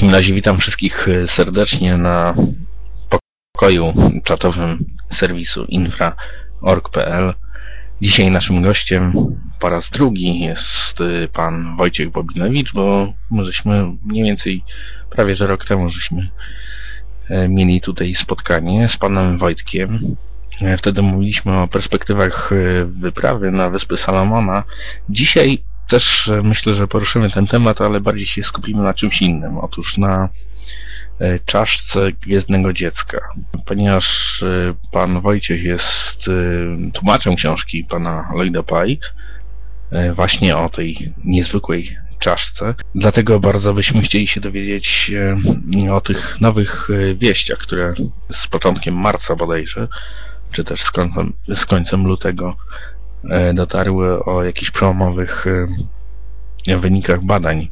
takim razie witam wszystkich e, serdecznie na pokoju czatowym serwisu infra.org.pl. Dzisiaj naszym gościem po raz drugi jest e, pan Wojciech Bobinowicz, bo my żeśmy mniej więcej prawie że rok temu żeśmy e, mieli tutaj spotkanie z panem Wojtkiem. Wtedy mówiliśmy o perspektywach wyprawy na Wyspy Salomona. Dzisiaj też e, myślę, że poruszymy ten temat, ale bardziej się skupimy na czymś innym. Otóż na e, czaszce Gwiezdnego Dziecka. Ponieważ e, pan Wojciech jest tłumaczem książki pana Lloyda Pike, właśnie o tej niezwykłej czaszce. Dlatego bardzo byśmy chcieli się dowiedzieć o tych nowych wieściach, które z początkiem marca bodajże, czy też z końcem, z końcem lutego dotarły o jakichś przełomowych e, wynikach badań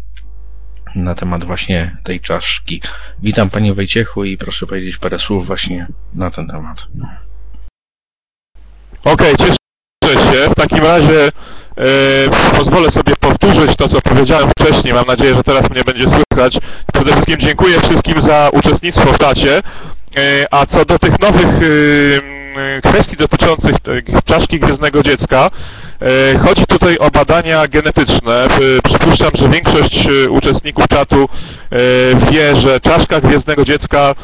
na temat właśnie tej czaszki. Witam Panie Wojciechu i proszę powiedzieć parę słów właśnie na ten temat. Okej, cieszę się. W takim razie e, pozwolę sobie powtórzyć to, co powiedziałem wcześniej. Mam nadzieję, że teraz mnie będzie słychać. Przede wszystkim dziękuję wszystkim za uczestnictwo w czacie. E, a co do tych nowych e, m, kwestii dotyczących czaszki Gwiezdnego Dziecka, e, chodzi tutaj o badania genetyczne. E, Przypuszczam, że większość uczestników czatu wie, że czaszka Gwiezdnego Dziecka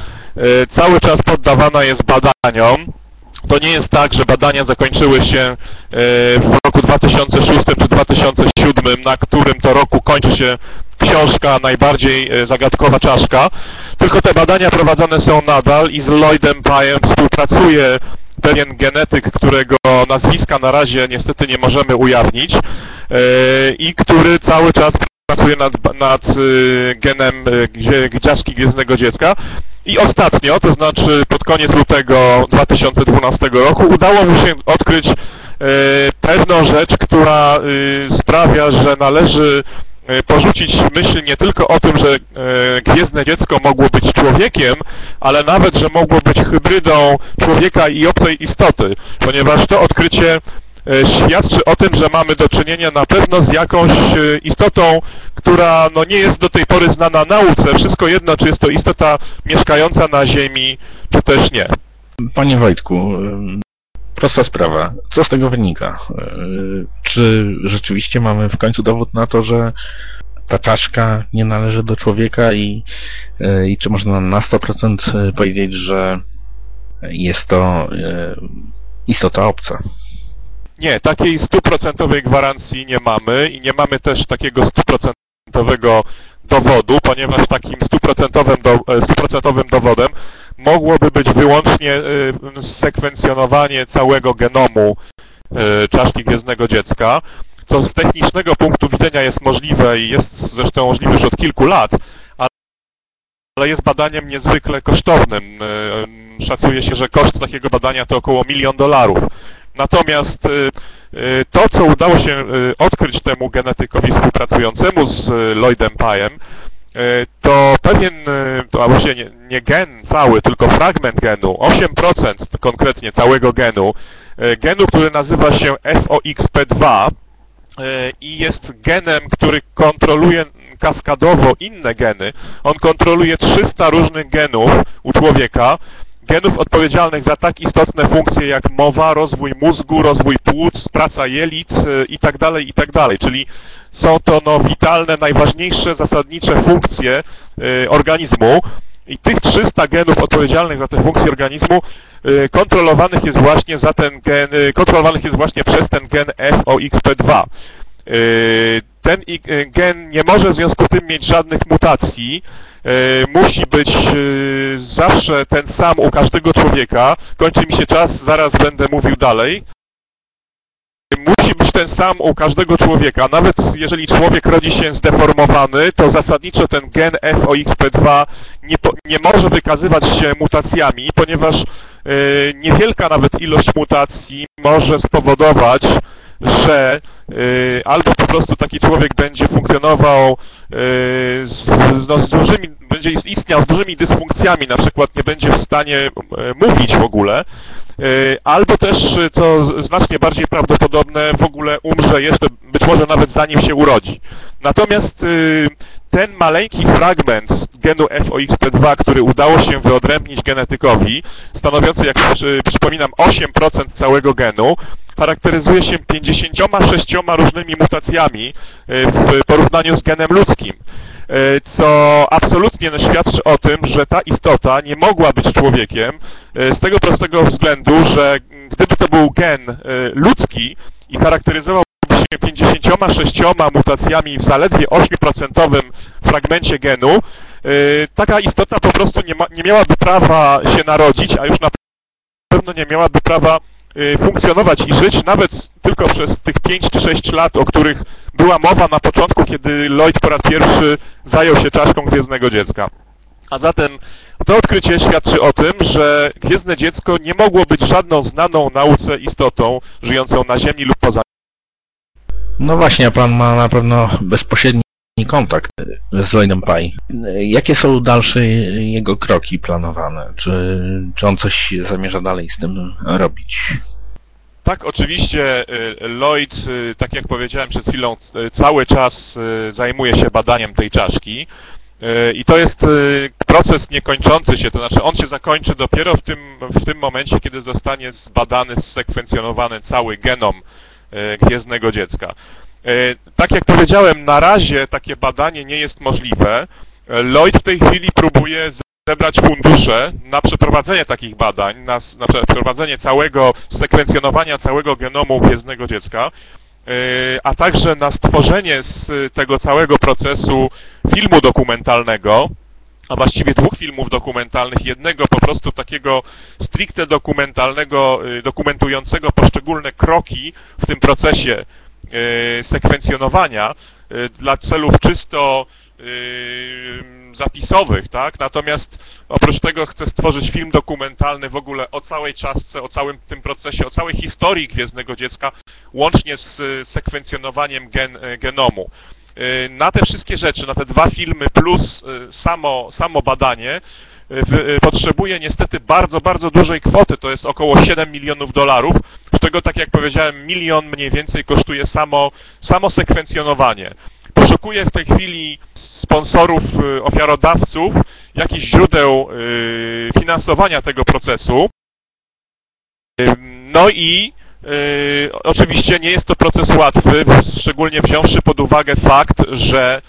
cały czas poddawana jest badaniom. To nie jest tak, że badania zakończyły się w roku 2006 czy 2007, na którym to roku kończy się książka najbardziej zagadkowa czaszka, tylko te badania prowadzone są nadal i z Lloydem Pyem współpracuje pewien genetyk, którego nazwiska na razie niestety nie możemy ujawnić e, i który cały czas pracuje nad, nad e, genem e, czaszki Gwiezdnego Dziecka. I ostatnio, to znaczy pod koniec lutego 2012 roku, udało mu się odkryć pewną rzecz, która sprawia, że należy porzucić myśl nie tylko o tym, że e, gwiezdne dziecko mogło być człowiekiem, ale nawet, że mogło być hybrydą człowieka i obcej istoty, ponieważ to odkrycie e, świadczy o tym, że mamy do czynienia na pewno z jakąś e, istotą, która no, nie jest do tej pory znana nauce. Wszystko jedno, czy jest to istota mieszkająca na Ziemi, czy też nie. Panie Wojtku, prosta sprawa. Co z tego wynika? Yy, Czy rzeczywiście mamy w końcu dowód na to, że ta czaszka nie należy do człowieka i, yy, i czy można na 100% powiedzieć, że jest to istota obca? Nie, takiej stuprocentowej gwarancji nie mamy i nie mamy też takiego stuprocentowego dowodu, ponieważ takim stuprocentowym, do, e, dowodem mogłoby być wyłącznie e, sekwencjonowanie całego genomu e, czaszki gwiezdnego dziecka, co z technicznego punktu widzenia jest możliwe i jest zresztą możliwe już od kilku lat, ale jest badaniem niezwykle kosztownym. E, Szacuje się, że koszt takiego badania to około milion dolarów. Natomiast to, co udało się odkryć temu genetykowi współpracującemu z Lloydem e, to pewien, e, to a właściwie nie, nie gen cały, tylko fragment genu, 8% konkretnie całego genu, e, genu, który nazywa się FOXP2 e, i jest genem, który kontroluje kaskadowo inne geny. On kontroluje 300 różnych genów u człowieka, genów odpowiedzialnych za tak istotne funkcje jak mowa, rozwój mózgu, rozwój płuc, praca jelit e, itd., itd. Czyli są to no, witalne, najważniejsze, zasadnicze funkcje e, organizmu. I tych 300 genów odpowiedzialnych za te funkcje organizmu e, kontrolowanych jest właśnie za ten gen, e, kontrolowanych jest właśnie przez ten gen FOXP2. E, Ten gen nie może w związku z tym mieć żadnych mutacji. Musi być zawsze ten sam u każdego człowieka. Kończy mi się czas, zaraz będę mówił dalej. Musi być ten sam u każdego człowieka. Nawet jeżeli człowiek rodzi się zdeformowany, to zasadniczo ten gen FOXP2 nie, nie może wykazywać się mutacjami, ponieważ e, niewielka nawet ilość mutacji może spowodować, że y, albo po prostu taki człowiek będzie funkcjonował y, z, no, z dużymi, będzie istniał z dużymi dysfunkcjami, na przykład nie będzie w stanie y, mówić w ogóle, albo też, co znacznie bardziej prawdopodobne, w ogóle umrze jeszcze, być może nawet zanim się urodzi. Natomiast ten maleńki fragment genu FOXP2, który udało się wyodrębnić genetykowi, stanowiący, jak przypominam, 8% całego genu, charakteryzuje się 56 różnymi mutacjami w porównaniu z genem ludzkim. E, co absolutnie świadczy o tym, że ta istota nie mogła być człowiekiem e, z tego prostego względu, że gdyby to był gen e, ludzki i charakteryzował się 56 mutacjami w zaledwie 8% fragmencie genu, taka istota po prostu nie, ma, nie miałaby prawa się narodzić, a już na pewno nie miałaby prawa funkcjonować i żyć nawet tylko przez tych 5 czy 6 lat, o których była mowa na początku, kiedy Lloyd po raz pierwszy zajął się czaszką Gwiezdnego Dziecka. A zatem to odkrycie świadczy o tym, że Gwiezdne Dziecko nie mogło być żadną znaną nauce istotą żyjącą na Ziemi lub poza No właśnie, pan ma na pewno bezpośredni kontakt z Lloydem Pye. Jakie są dalsze jego kroki planowane? Czy, czy on coś zamierza dalej z tym robić? Tak, oczywiście y, Lloyd, y, tak jak powiedziałem przed chwilą, y, cały czas zajmuje się badaniem tej czaszki. I to jest proces niekończący się, to znaczy on się zakończy dopiero w tym, w tym momencie, kiedy zostanie zbadany, zsekwencjonowany cały genom gwiezdnego dziecka. E, tak jak powiedziałem, na razie takie badanie nie jest możliwe. E, Lloyd w tej chwili próbuje zebrać fundusze na przeprowadzenie takich badań, na, na przeprowadzenie całego sekwencjonowania całego genomu gwiezdnego dziecka, e, a także na stworzenie z tego całego procesu filmu dokumentalnego, a właściwie dwóch filmów dokumentalnych, jednego po prostu takiego stricte dokumentalnego, dokumentującego poszczególne kroki w tym procesie sekwencjonowania e, dla celów czysto e, zapisowych, tak? Natomiast oprócz tego chcę stworzyć film dokumentalny w ogóle o całej czasce, o całym tym procesie, o całej historii Gwiezdnego Dziecka, łącznie z sekwencjonowaniem gen, genomu. Na te wszystkie rzeczy, na te dwa filmy plus samo, samo badanie, Y, potrzebuje niestety bardzo, bardzo dużej kwoty, to jest około 7 milionów dolarów, z czego, tak jak powiedziałem, milion mniej więcej kosztuje samo, samo sekwencjonowanie. Poszukuję w tej chwili sponsorów, y, ofiarodawców, jakichś źródeł y, finansowania tego procesu. No i oczywiście nie jest to proces łatwy, szczególnie wziąwszy pod uwagę fakt, że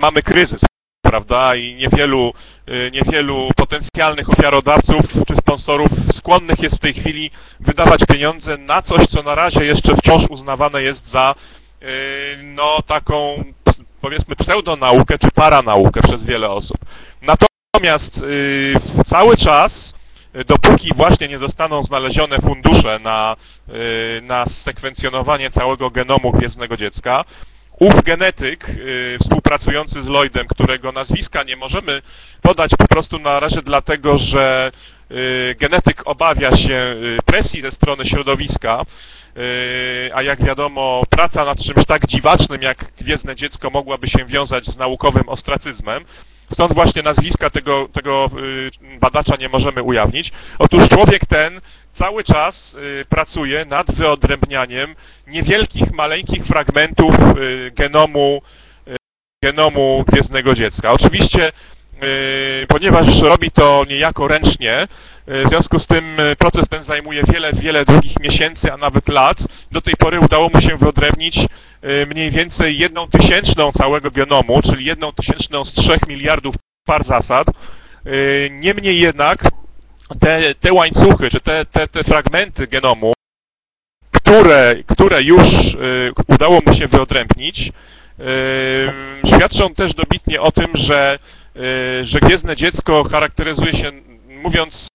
mamy kryzys prawda, i niewielu, y, niewielu potencjalnych ofiarodawców czy sponsorów skłonnych jest w tej chwili wydawać pieniądze na coś, co na razie jeszcze wciąż uznawane jest za y, no taką powiedzmy pseudonaukę czy paranaukę przez wiele osób. Natomiast y, cały czas dopóki właśnie nie zostaną znalezione fundusze na, na sekwencjonowanie całego genomu gwiezdnego dziecka, ów genetyk y, współpracujący z Lloydem, którego nazwiska nie możemy podać po prostu na razie dlatego, że y, genetyk obawia się y, presji ze strony środowiska, a jak wiadomo praca nad czymś tak dziwacznym jak Gwiezdne Dziecko mogłaby się wiązać z naukowym ostracyzmem, Stąd właśnie nazwiska tego, tego badacza nie możemy ujawnić. Otóż człowiek ten cały czas y, pracuje nad wyodrębnianiem niewielkich, maleńkich fragmentów y, genomu, y, genomu gwiezdnego dziecka. Oczywiście, ponieważ robi to niejako ręcznie, w związku z tym proces ten zajmuje wiele, wiele długich miesięcy, a nawet lat. Do tej pory udało mu się wyodrębnić mniej więcej jedną tysięczną całego genomu, czyli jedną tysięczną z trzech miliardów par zasad. Niemniej jednak te, te łańcuchy, czy te, te, te fragmenty genomu, które, które już y, udało mu się wyodrębnić, y, świadczą też dobitnie o tym, że, y, że Gwiezdne Dziecko charakteryzuje się, mówiąc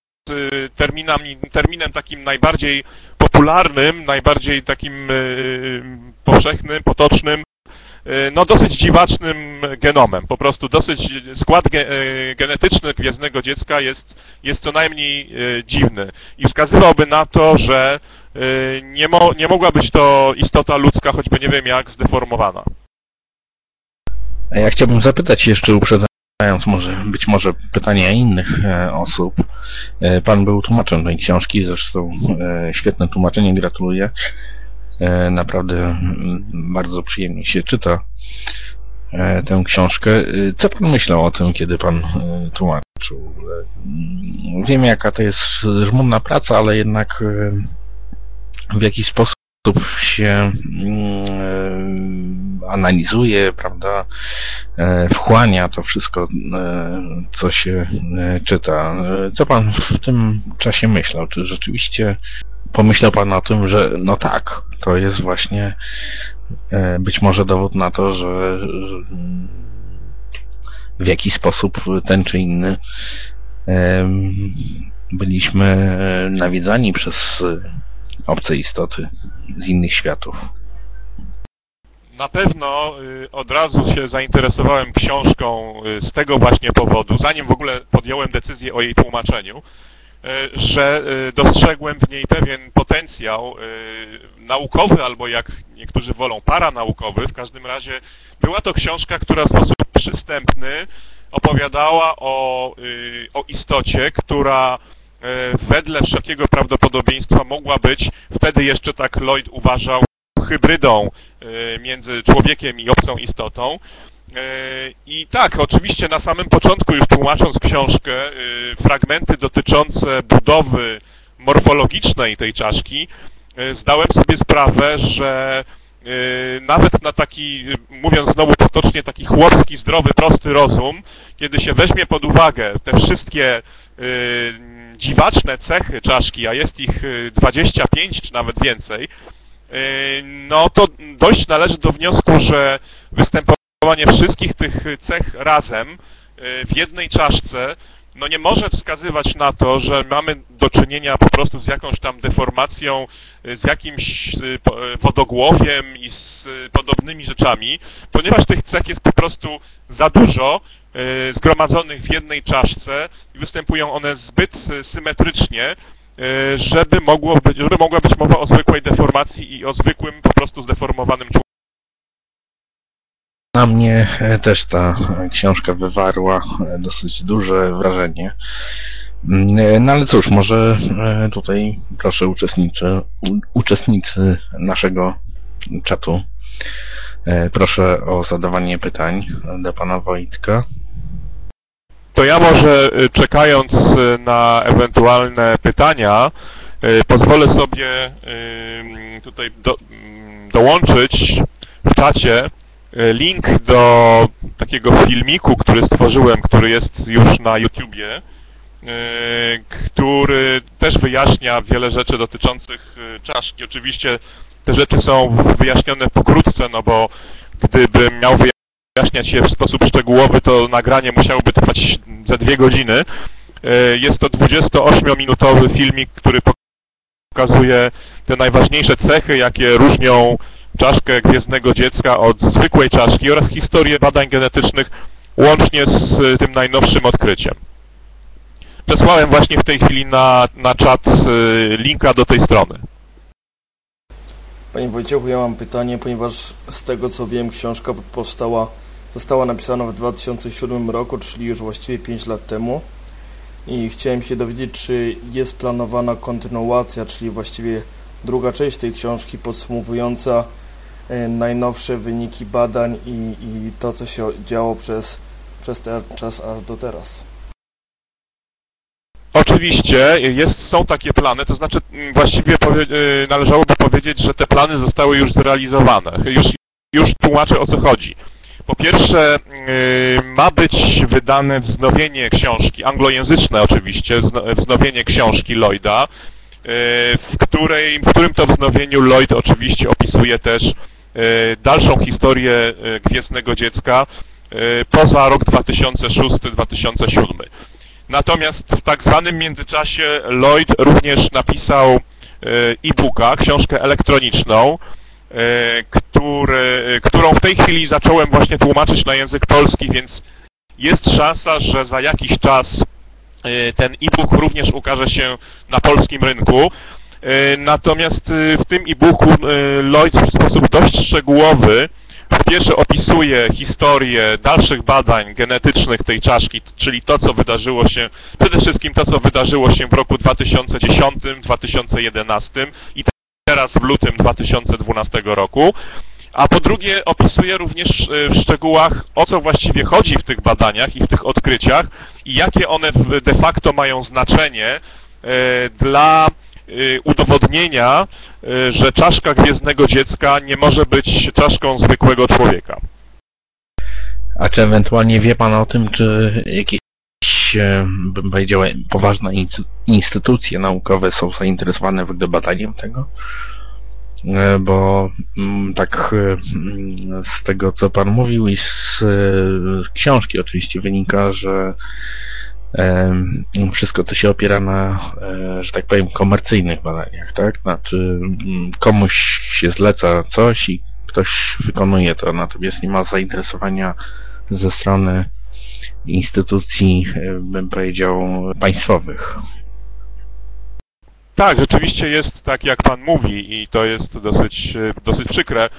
terminami, terminem takim najbardziej popularnym, najbardziej takim powszechnym, potocznym, no dosyć dziwacznym genomem. Po prostu dosyć skład ge, e, genetyczny gwiezdnego dziecka jest, jest co najmniej e, dziwny i wskazywałby na to, że nie, mo, nie mogła być to istota ludzka, choćby nie wiem jak zdeformowana. A ja chciałbym zapytać jeszcze uprzedzająco, może, być może pytania innych e, osób. E, pan był tłumaczem tej książki, zresztą e, świetne tłumaczenie, gratuluję. Naprawdę mm, bardzo przyjemnie się czyta tę książkę. Co pan myślał o tym, kiedy pan tłumaczył? Wiem, jaka to jest żmudna praca, ale jednak w jakiś sposób się mm, analizuje, prawda, e, wchłania to wszystko, e, co się e, czyta. Co pan w tym czasie myślał? Czy rzeczywiście pomyślał pan o tym, że no tak, to jest właśnie być może dowód na to, że w jakiś sposób ten czy inny byliśmy nawiedzani przez obce istoty z innych światów. Na pewno y, od razu się zainteresowałem książką y, z tego właśnie powodu, zanim w ogóle podjąłem decyzję o jej tłumaczeniu, że dostrzegłem w niej pewien potencjał naukowy, albo jak niektórzy wolą, paranaukowy. W każdym razie była to książka, która w sposób przystępny opowiadała o, o istocie, która E, wedle wszelkiego prawdopodobieństwa mogła być, wtedy jeszcze tak Lloyd uważał, hybrydą e, między człowiekiem i obcą istotą. E, I tak, oczywiście na samym początku, już tłumacząc książkę, fragmenty dotyczące budowy morfologicznej tej czaszki, zdałem sobie sprawę, że nawet na taki, mówiąc znowu potocznie, taki chłopski, zdrowy, prosty rozum, kiedy się weźmie pod uwagę te wszystkie dziwaczne cechy czaszki, a jest ich 25 y, czy nawet więcej, no to dojść należy do wniosku, że występowanie wszystkich tych cech razem y, w jednej czaszce no nie może wskazywać na to, że mamy do czynienia po prostu z jakąś tam deformacją, z jakimś wodogłowiem i z podobnymi rzeczami, ponieważ tych cech jest po prostu za dużo zgromadzonych w jednej czaszce i występują one zbyt symetrycznie, żeby, mogło być, żeby mogła być mowa o zwykłej deformacji i o zwykłym, po prostu zdeformowanym człowieku. Na mnie też ta książka wywarła dosyć duże wrażenie. Mm, no ale cóż, może tutaj proszę uczestniczy, uczestnicy naszego czatu E, proszę o zadawanie pytań do pana Wojtka. To ja może e, czekając e, na ewentualne pytania, pozwolę sobie tutaj do, dołączyć w czacie link do takiego filmiku, który stworzyłem, który jest już na YouTubie, który też wyjaśnia wiele rzeczy dotyczących czaszki. Oczywiście te rzeczy są wyjaśnione pokrótce, no bo gdybym miał wyjaśniać je w sposób szczegółowy, to nagranie musiałoby trwać za dwie godziny. E, jest to 28-minutowy filmik, który pokazuje te najważniejsze cechy, jakie różnią czaszkę gwiezdnego dziecka od zwykłej czaszki oraz historię badań genetycznych łącznie z tym najnowszym odkryciem. Przesłałem właśnie w tej chwili na, na czat e, linka do tej strony. Panie Wojciechu, ja mam pytanie, ponieważ z tego co wiem, książka powstała, została napisana w 2007 roku, czyli już właściwie 5 lat temu. I chciałem się dowiedzieć, czy jest planowana kontynuacja, czyli właściwie druga część tej książki podsumowująca najnowsze wyniki badań i, i to, co się działo przez, przez ten czas aż do teraz. Oczywiście jest, są takie plany, to znaczy mm, właściwie powie, y, należałoby powiedzieć, że te plany zostały już zrealizowane. Już, już tłumaczę o co chodzi. Po pierwsze, y, ma być wydane wznowienie książki, anglojęzyczne oczywiście, wznowienie książki Lloyda, w, której, w którym to wznowieniu Lloyd oczywiście opisuje też dalszą historię Gwiezdnego Dziecka poza rok 2006-2007. Natomiast w tak zwanym międzyczasie Lloyd również napisał e, e-booka, książkę elektroniczną, e, który, którą w tej chwili zacząłem właśnie tłumaczyć na język polski, więc jest szansa, że za jakiś czas e, ten e-book również ukaże się na polskim rynku. Natomiast w tym e-booku Lloyd w sposób dość szczegółowy po pierwsze opisuje historię dalszych badań genetycznych tej czaszki, czyli to, co wydarzyło się, przede wszystkim to, co wydarzyło się w roku 2010, 2011 i teraz w lutym 2012 roku. A po drugie opisuje również e, w szczegółach, o co właściwie chodzi w tych badaniach i w tych odkryciach i jakie one de facto mają znaczenie e, dla e, udowodnienia, że czaszka gwiezdnego dziecka nie może być czaszką zwykłego człowieka. A czy ewentualnie wie Pan o tym, czy jakieś, bym powiedział, poważne instytucje naukowe są zainteresowane w badaniem tego? E, bo mm, tak e, mm, z tego, co Pan mówił i z książki oczywiście wynika, że wszystko to się opiera na, e, że tak powiem, komercyjnych badaniach, tak? Znaczy mm, komuś się zleca coś i ktoś wykonuje to, natomiast nie ma zainteresowania ze strony instytucji, bym powiedział, państwowych. Tak, rzeczywiście jest tak, jak Pan mówi i to jest dosyć, e, dosyć przykre,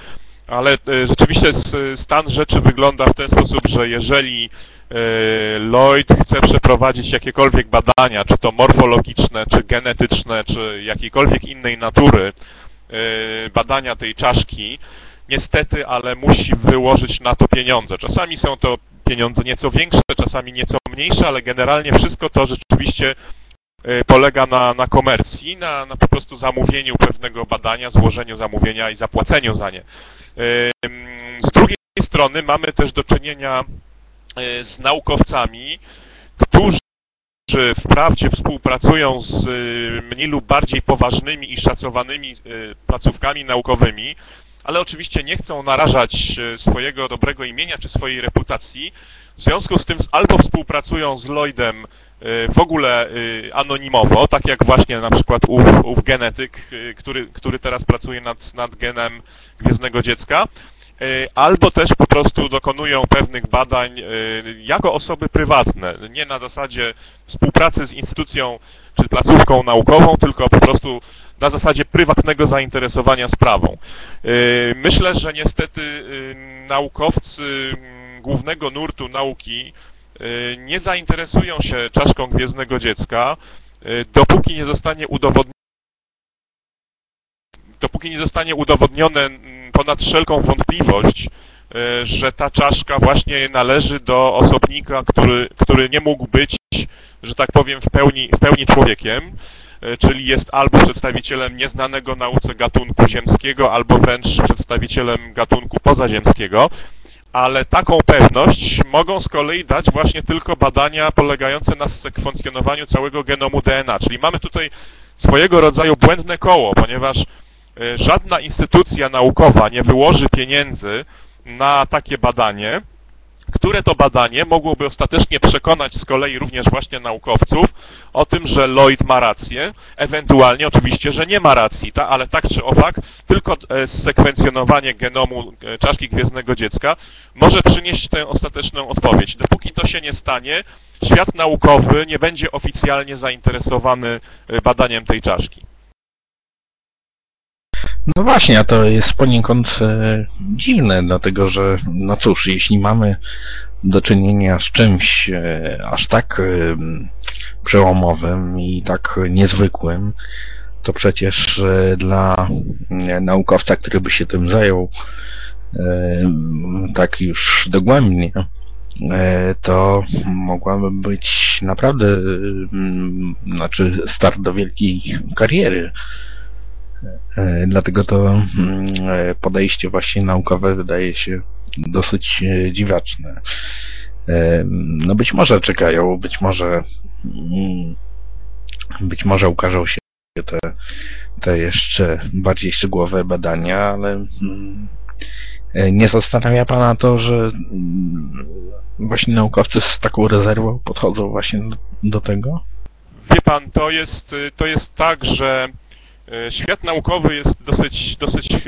ale e, rzeczywiście stan rzeczy wygląda w ten sposób, że jeżeli e, Lloyd chce przeprowadzić jakiekolwiek badania, czy to morfologiczne, czy genetyczne, czy jakiejkolwiek innej natury badania tej czaszki, niestety, ale musi wyłożyć na to pieniądze. Czasami są to pieniądze nieco większe, czasami nieco mniejsze, ale generalnie wszystko to rzeczywiście E, polega na, na komercji, na, na po prostu zamówieniu pewnego badania, złożeniu zamówienia i zapłaceniu za nie. E, z drugiej strony mamy też do czynienia e, z naukowcami, którzy wprawdzie współpracują z mniej lub bardziej poważnymi i szacowanymi placówkami naukowymi, ale oczywiście nie chcą narażać swojego dobrego imienia czy swojej reputacji. W związku z tym albo współpracują z Lloydem w ogóle anonimowo, tak jak właśnie na przykład ów, ów genetyk, który, który teraz pracuje nad, nad genem gwiezdnego dziecka, albo też po prostu dokonują pewnych badań jako osoby prywatne, nie na zasadzie współpracy z instytucją czy placówką naukową, tylko po prostu na zasadzie prywatnego zainteresowania sprawą. Myślę, że niestety naukowcy głównego nurtu nauki Y, nie zainteresują się czaszką gwiezdnego dziecka, y, dopóki nie zostanie udowodnione dopóki nie zostanie udowodnione ponad wszelką wątpliwość, y, że ta czaszka właśnie należy do osobnika, który, który nie mógł być, że tak powiem, w pełni, w pełni człowiekiem, czyli jest albo przedstawicielem nieznanego nauce gatunku ziemskiego, albo wręcz przedstawicielem gatunku pozaziemskiego ale taką pewność mogą z kolei dać właśnie tylko badania polegające na sekwencjonowaniu całego genomu DNA. Czyli mamy tutaj swojego rodzaju błędne koło, ponieważ e, żadna instytucja naukowa nie wyłoży pieniędzy na takie badanie, które to badanie mogłoby ostatecznie przekonać z kolei również właśnie naukowców o tym, że Lloyd ma rację, ewentualnie oczywiście, że nie ma racji, ta, ale tak czy owak, tylko e, sekwencjonowanie genomu e, czaszki gwiezdnego dziecka może przynieść tę ostateczną odpowiedź. Dopóki to się nie stanie, świat naukowy nie będzie oficjalnie zainteresowany e, badaniem tej czaszki. No właśnie, a to jest poniekąd e, dziwne, dlatego że, no cóż, jeśli mamy do czynienia z czymś e, aż tak e, przełomowym i tak niezwykłym, to przecież e, dla e, naukowca, który by się tym zajął e, tak już dogłębnie, to mogłaby być naprawdę, znaczy start do wielkiej kariery dlatego to mm, e, podejście właśnie naukowe wydaje się dosyć e, dziwaczne. No być może czekają, być może mm, być może ukażą się te, te jeszcze bardziej szczegółowe badania, ale mm, nie zastanawia Pana to, że właśnie naukowcy z taką rezerwą podchodzą właśnie do, tego? Wie Pan, to jest, to jest tak, że E, świat naukowy jest dosyć, dosyć e,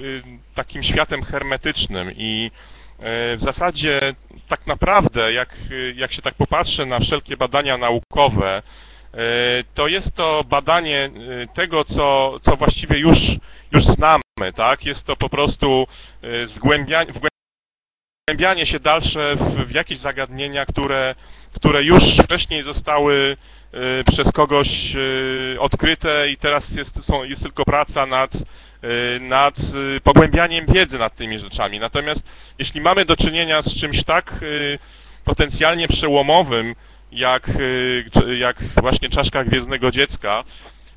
takim światem hermetycznym i e, w zasadzie tak naprawdę, jak, jak się tak popatrzy na wszelkie badania naukowe, to jest to badanie tego, co, co właściwie już, już znamy, tak? Jest to po prostu zgłębianie, pogłębianie się dalsze w, w jakieś zagadnienia, które, które już wcześniej zostały przez kogoś y, odkryte i teraz jest, są, jest tylko praca nad, y, nad y, pogłębianiem wiedzy nad tymi rzeczami. Natomiast jeśli mamy do czynienia z czymś tak y, potencjalnie przełomowym, jak, y, jak właśnie czaszka Gwiezdnego Dziecka,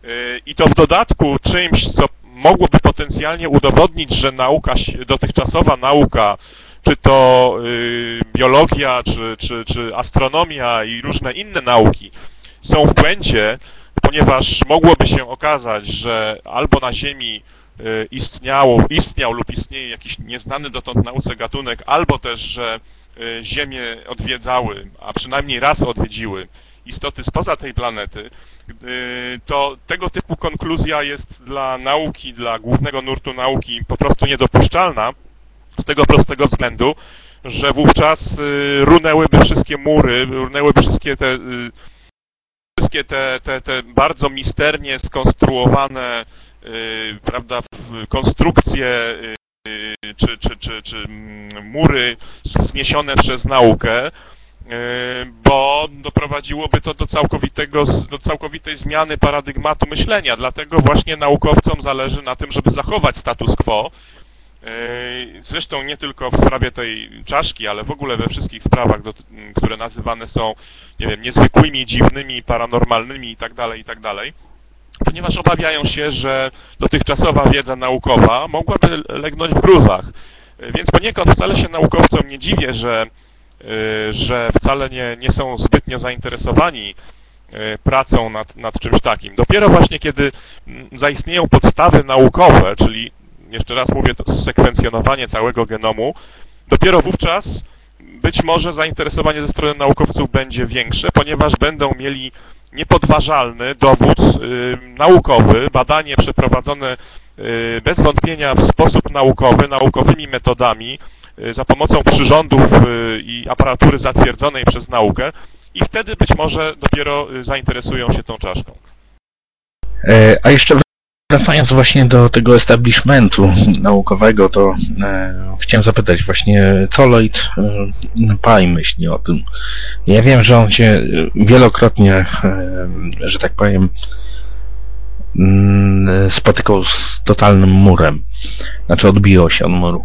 y, i to w dodatku czymś, co mogłoby potencjalnie udowodnić, że nauka, dotychczasowa nauka, czy to y, biologia, czy, czy, czy astronomia i różne inne nauki są w błędzie, ponieważ mogłoby się okazać, że albo na Ziemi y, istniało, istniał lub istnieje jakiś nieznany dotąd nauce gatunek, albo też, że y, Ziemię odwiedzały, a przynajmniej raz odwiedziły istoty spoza tej planety, y, to tego typu konkluzja jest dla nauki, dla głównego nurtu nauki po prostu niedopuszczalna z tego prostego względu, że wówczas runęłyby wszystkie mury, runęłyby wszystkie te wszystkie te, te, te bardzo misternie skonstruowane y, prawda, konstrukcje y, y, czy, czy, czy, czy mm, mury zniesione przez naukę, y, bo doprowadziłoby to do, całkowitego, do całkowitej zmiany paradygmatu myślenia. Dlatego właśnie naukowcom zależy na tym, żeby zachować status quo. Y, Zresztą nie tylko w sprawie tej czaszki, ale w ogóle we wszystkich sprawach, do, które nazywane są, nie wiem, niezwykłymi, dziwnymi, paranormalnymi itd., itd., ponieważ obawiają się, że dotychczasowa wiedza naukowa mogłaby legnąć w gruzach. Y, Więc poniekąd wcale się naukowcom nie dziwię, że, y, że wcale nie, nie są zbytnio zainteresowani pracą nad, nad czymś takim. Dopiero właśnie kiedy mm, zaistnieją podstawy naukowe, czyli jeszcze raz mówię, sekwencjonowanie całego genomu, dopiero wówczas być może zainteresowanie ze strony naukowców będzie większe, ponieważ będą mieli niepodważalny dowód y, naukowy, badanie przeprowadzone y, bez wątpienia w sposób naukowy, naukowymi metodami, y, za pomocą przyrządów y, i aparatury zatwierdzonej przez naukę i wtedy być może dopiero y, zainteresują się tą czaszką. E, A jeszcze wracając właśnie do tego establishmentu naukowego, to e, chciałem zapytać właśnie, co Lloyd e, myśli o tym. Ja wiem, że on się wielokrotnie, e, że tak powiem, mm, spotykał z totalnym murem. Znaczy odbijał się od muru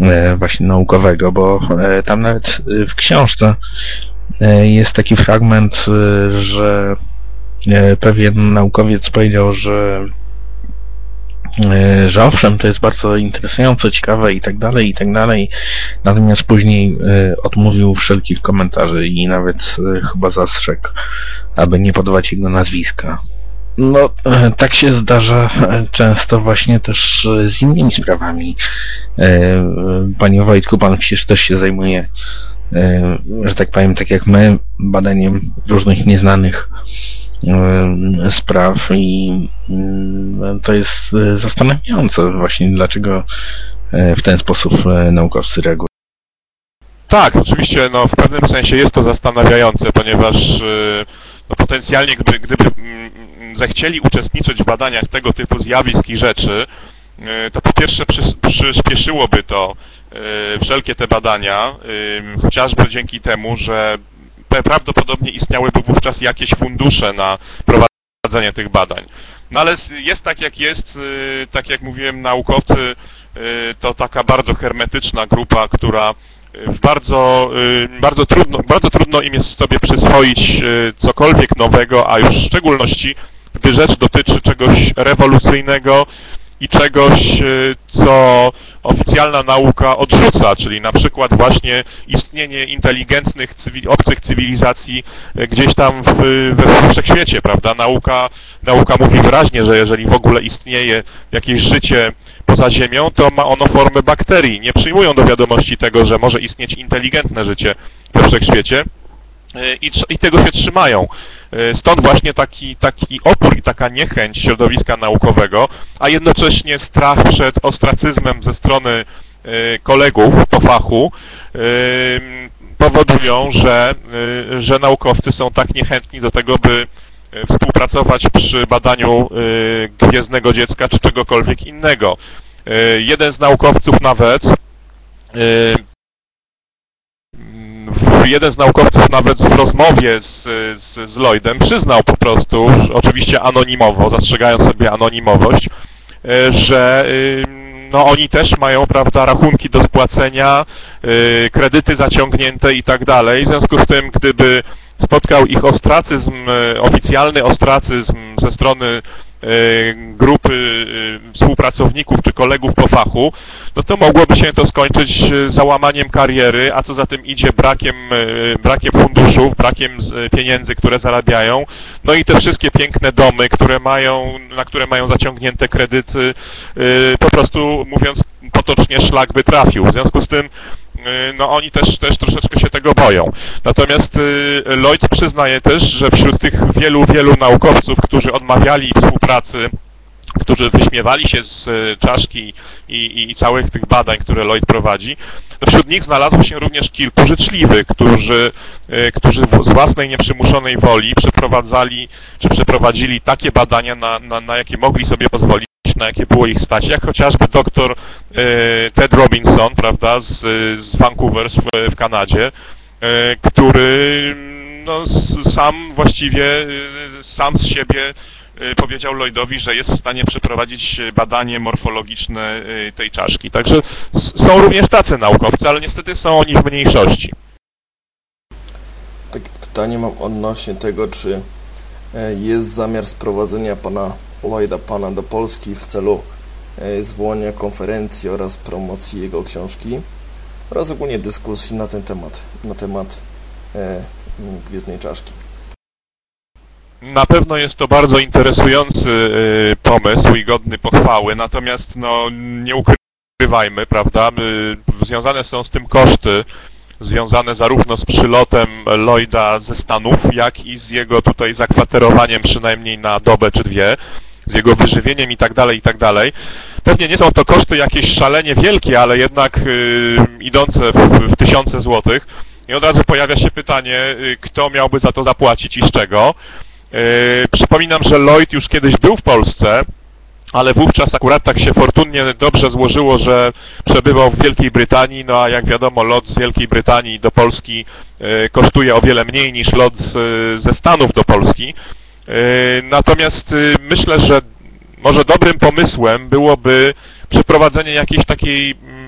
e, właśnie naukowego, bo e, tam nawet w książce e, jest taki fragment, e, że pewien naukowiec powiedział, że że owszem, to jest bardzo interesujące, ciekawe i tak dalej, i tak dalej, natomiast później e, odmówił wszelkich komentarzy i nawet e, chyba zastrzegł, aby nie podawać jego nazwiska. No, e, tak się zdarza e, często właśnie też e, z innymi sprawami. E, e, Panie Wojtku, pan przecież też się zajmuje, e, że tak powiem, tak jak my, badaniem różnych nieznanych e, spraw i mm, to jest e, zastanawiające właśnie, dlaczego e, w ten sposób e, naukowcy reagują. Tak, oczywiście, no w pewnym sensie jest to zastanawiające, ponieważ no, potencjalnie gdyby, gdyby mm, mm, zechcieli uczestniczyć w badaniach tego typu zjawisk i rzeczy, to po pierwsze przys- przyspieszyłoby to wszelkie te badania, chociażby dzięki temu, że prawdopodobnie istniałyby wówczas jakieś fundusze na prowadzenie tych badań. No ale jest tak jak jest, y, tak jak mówiłem, naukowcy y, to taka bardzo hermetyczna grupa, która w bardzo, y, bardzo, trudno, bardzo trudno im jest sobie przyswoić y, cokolwiek nowego, a już w szczególności, gdy rzecz dotyczy czegoś rewolucyjnego i czegoś, y, co oficjalna nauka odrzuca, czyli na przykład właśnie istnienie inteligentnych, cywi- obcych cywilizacji y, gdzieś tam w, we wszechświecie, prawda? Nauka, nauka mówi wyraźnie, że jeżeli w ogóle istnieje jakieś życie poza Ziemią, to ma ono formę bakterii. Nie przyjmują do wiadomości tego, że może istnieć inteligentne życie we wszechświecie. Y, I, I tego się trzymają. Y, Stąd właśnie taki, taki opór i taka niechęć środowiska naukowego, a jednocześnie strach przed ostracyzmem ze strony y, kolegów po fachu y, powodują, że, że naukowcy są tak niechętni do tego, by współpracować przy badaniu Gwiezdnego Dziecka czy czegokolwiek innego. Jeden z naukowców nawet jeden z naukowców nawet w rozmowie z, z, z Lloydem przyznał po prostu, oczywiście anonimowo, zastrzegając sobie anonimowość, że no oni też mają, prawda, rachunki do spłacenia, kredyty zaciągnięte i tak dalej. W związku z tym, gdyby spotkał ich ostracyzm, oficjalny ostracyzm ze strony E, grupy e, współpracowników czy kolegów po fachu, no to mogłoby się to skończyć e, załamaniem kariery, a co za tym idzie brakiem, brakiem funduszów, brakiem pieniędzy, które zarabiają, no i te wszystkie piękne domy, które mają, na które mają zaciągnięte kredyty, po prostu mówiąc potocznie szlak by trafił. W związku z tym no oni też, też troszeczkę się tego boją. Natomiast y, Lloyd przyznaje też, że wśród tych wielu, wielu naukowców, którzy odmawiali współpracy którzy wyśmiewali się z y, czaszki i, i, i, całych tych badań, które Lloyd prowadzi, wśród nich znalazło się również kilku życzliwych, którzy, którzy z własnej nieprzymuszonej woli przeprowadzali, czy przeprowadzili takie badania, na, na, na jakie mogli sobie pozwolić na jakie było ich stać, jak chociażby doktor e, Ted Robinson, prawda, z, z Vancouver w, w Kanadzie, e, który no, sam właściwie, e, sam z siebie powiedział Lloydowi, że jest w stanie przeprowadzić badanie morfologiczne tej czaszki. Także są również tacy naukowcy, ale niestety są oni w mniejszości. Takie pytanie mam odnośnie tego, czy jest zamiar sprowadzenia pana Lloyda Pana do Polski w celu e, zwołania konferencji oraz promocji jego książki oraz ogólnie dyskusji na ten temat, na temat e, Gwiezdnej Czaszki. Na pewno jest to bardzo interesujący e, pomysł i godny pochwały, natomiast no, nie ukrywajmy, prawda, związane są z tym koszty, związane zarówno z przylotem Lloyda ze Stanów, jak i z jego tutaj zakwaterowaniem przynajmniej na dobę czy dwie z jego wyżywieniem i tak dalej, i tak dalej. Pewnie nie są to koszty jakieś szalenie wielkie, ale jednak y, idące w, w tysiące złotych. I od razu pojawia się pytanie, y, kto miałby za to zapłacić i z czego. Y, przypominam, że Lloyd już kiedyś był w Polsce, ale wówczas akurat tak się fortunnie dobrze złożyło, że przebywał w Wielkiej Brytanii, no a jak wiadomo lot z Wielkiej Brytanii do Polski kosztuje o wiele mniej niż lot ze Stanów do Polski. Natomiast myślę, że może dobrym pomysłem byłoby przeprowadzenie jakiejś takiej, mm,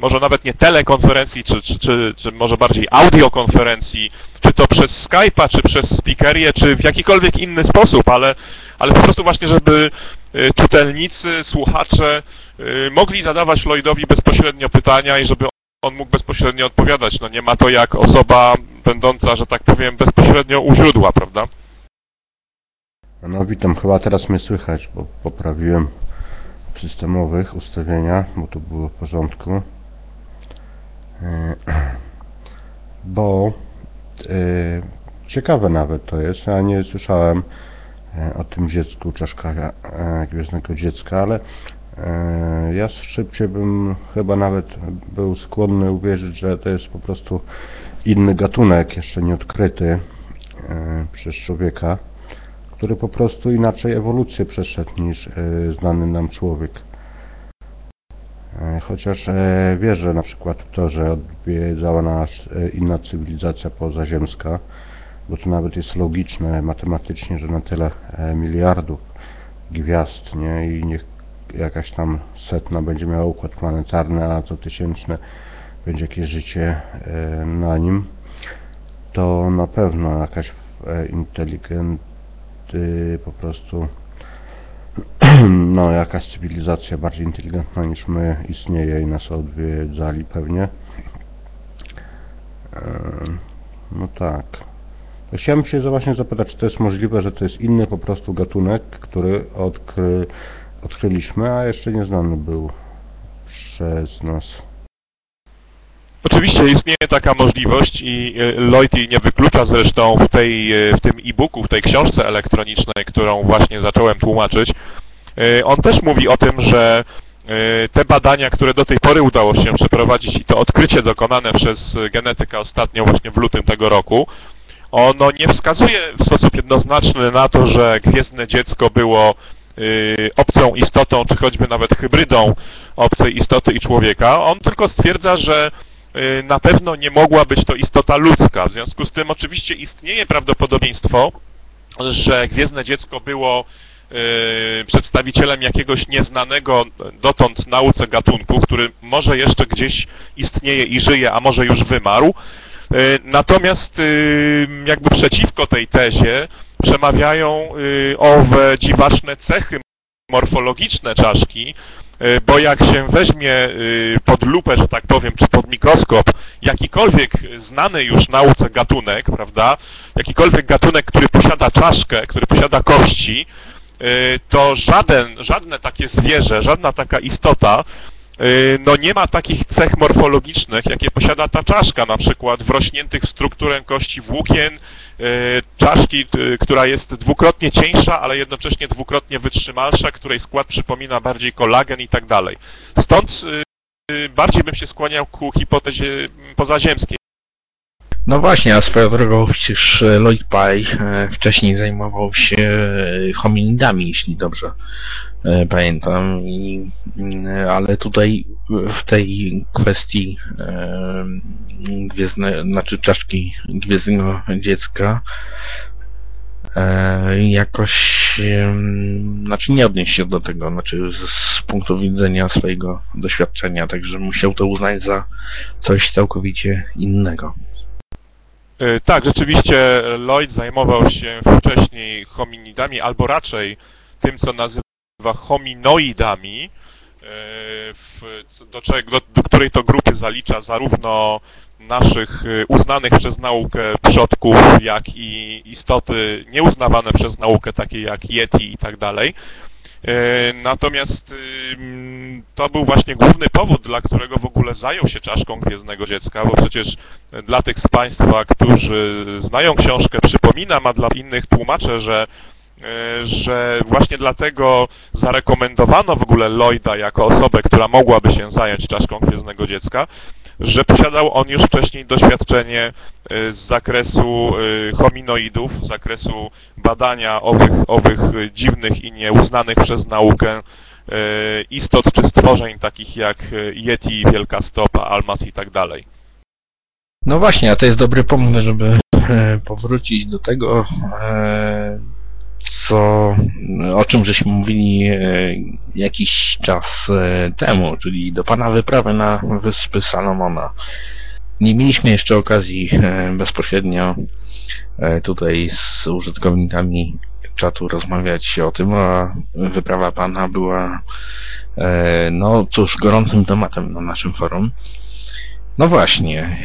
może nawet nie telekonferencji, czy, czy, czy, czy może bardziej audiokonferencji, czy to przez Skype'a, czy przez speakerię, czy w jakikolwiek inny sposób, ale, ale po prostu właśnie, żeby y, czytelnicy, słuchacze y, mogli zadawać Lloydowi bezpośrednio pytania i żeby on mógł bezpośrednio odpowiadać. No nie ma to jak osoba będąca, że tak powiem, bezpośrednio u źródła, prawda? No witam, chyba teraz mnie słychać, bo poprawiłem systemowych ustawienia, bo to było w porządku. E, bo e, ciekawe nawet to jest, ja nie słyszałem e, o tym dziecku, czaszka gwiezdnego dziecka, ale ja szybciej bym chyba nawet był skłonny uwierzyć, że to jest po prostu inny gatunek, jeszcze nie odkryty przez człowieka który po prostu inaczej ewolucję przeszedł niż e, znany nam człowiek. E, chociaż e, wierzę na przykład w to, że odwiedzała nas inna cywilizacja pozaziemska, bo to nawet jest logiczne matematycznie, że na tyle miliardów gwiazd, nie, i niech jakaś tam setna będzie miała układ planetarny, a co tysięczne będzie jakieś życie na nim, to na pewno jakaś inteligent po prostu no jakaś cywilizacja bardziej inteligentna niż my istnieje i nas odwiedzali pewnie. No tak. Chciałem się właśnie zapytać, czy to jest możliwe, że to jest inny po prostu gatunek, który odkry, odkryliśmy, a jeszcze nieznany był przez nas. Oczywiście istnieje taka możliwość i e, Lloyd jej nie wyklucza zresztą w, tej, e, w tym e-booku, w tej książce elektronicznej, którą właśnie zacząłem tłumaczyć. E, on też mówi o tym, że te badania, które do tej pory udało się przeprowadzić i to odkrycie dokonane przez genetyka ostatnio właśnie w lutym tego roku, ono nie wskazuje w sposób jednoznaczny na to, że gwiezdne dziecko było obcą istotą, czy choćby nawet hybrydą obcej istoty i człowieka. On tylko stwierdza, że na pewno nie mogła być to istota ludzka. W związku z tym oczywiście istnieje prawdopodobieństwo, że Gwiezdne Dziecko było przedstawicielem jakiegoś nieznanego dotąd nauce gatunku, który może jeszcze gdzieś istnieje i żyje, a może już wymarł. Natomiast jakby przeciwko tej tezie przemawiają owe dziwaczne cechy morfologiczne czaszki, y, bo jak się weźmie y, pod lupę, że tak powiem, czy pod mikroskop jakikolwiek znany już nauce gatunek, prawda, jakikolwiek gatunek, który posiada czaszkę, który posiada kości, y, to żaden, żadne takie zwierzę, żadna taka istota Y, no nie ma takich cech morfologicznych, jakie posiada ta czaszka, na przykład wrośniętych w strukturę kości włókien, y, czaszki, y, która jest dwukrotnie cieńsza, ale jednocześnie dwukrotnie wytrzymalsza, której skład przypomina bardziej kolagen i tak dalej. Stąd bardziej bym się skłaniał ku hipotezie pozaziemskiej. No właśnie, a swoją drogą przecież Lloyd Pye wcześniej zajmował się hominidami, jeśli dobrze pamiętam, I, ale tutaj w tej kwestii gwiezdne, znaczy czaszki gwiezdnego dziecka jakoś znaczy nie odnieść się do tego, znaczy z punktu widzenia swojego doświadczenia, także musiał to uznać za coś całkowicie innego. E, tak, rzeczywiście Lloyd zajmował się wcześniej hominidami, albo raczej tym, co nazywa hominoidami, e, do, do, do której to grupy zalicza zarówno naszych e, uznanych przez naukę przodków, jak i istoty nieuznawane przez naukę, takie jak Yeti i tak dalej. E, natomiast to był właśnie główny powód, dla którego w ogóle zajął się czaszką Gwiezdnego Dziecka, bo przecież dla tych z Państwa, którzy znają książkę, przypominam, a dla innych tłumaczę, że że właśnie dlatego zarekomendowano w ogóle Lloyda jako osobę, która mogłaby się zająć czaszką Gwiezdnego Dziecka, że posiadał on już wcześniej doświadczenie y, z zakresu y, hominoidów, z zakresu badania owych, owych dziwnych i nieuznanych przez naukę istot czy stworzeń takich jak Yeti, Wielka Stopa, Almas i tak dalej. No właśnie, a to jest dobry pomysł, żeby e, powrócić do tego, e, co, o czym żeśmy mówili e, jakiś czas e, temu, czyli do Pana wyprawy na Wyspy Salomona. Nie mieliśmy jeszcze okazji e, bezpośrednio tutaj z użytkownikami czatu rozmawiać o tym, a wyprawa Pana była no cóż, gorącym tematem na naszym forum. No właśnie,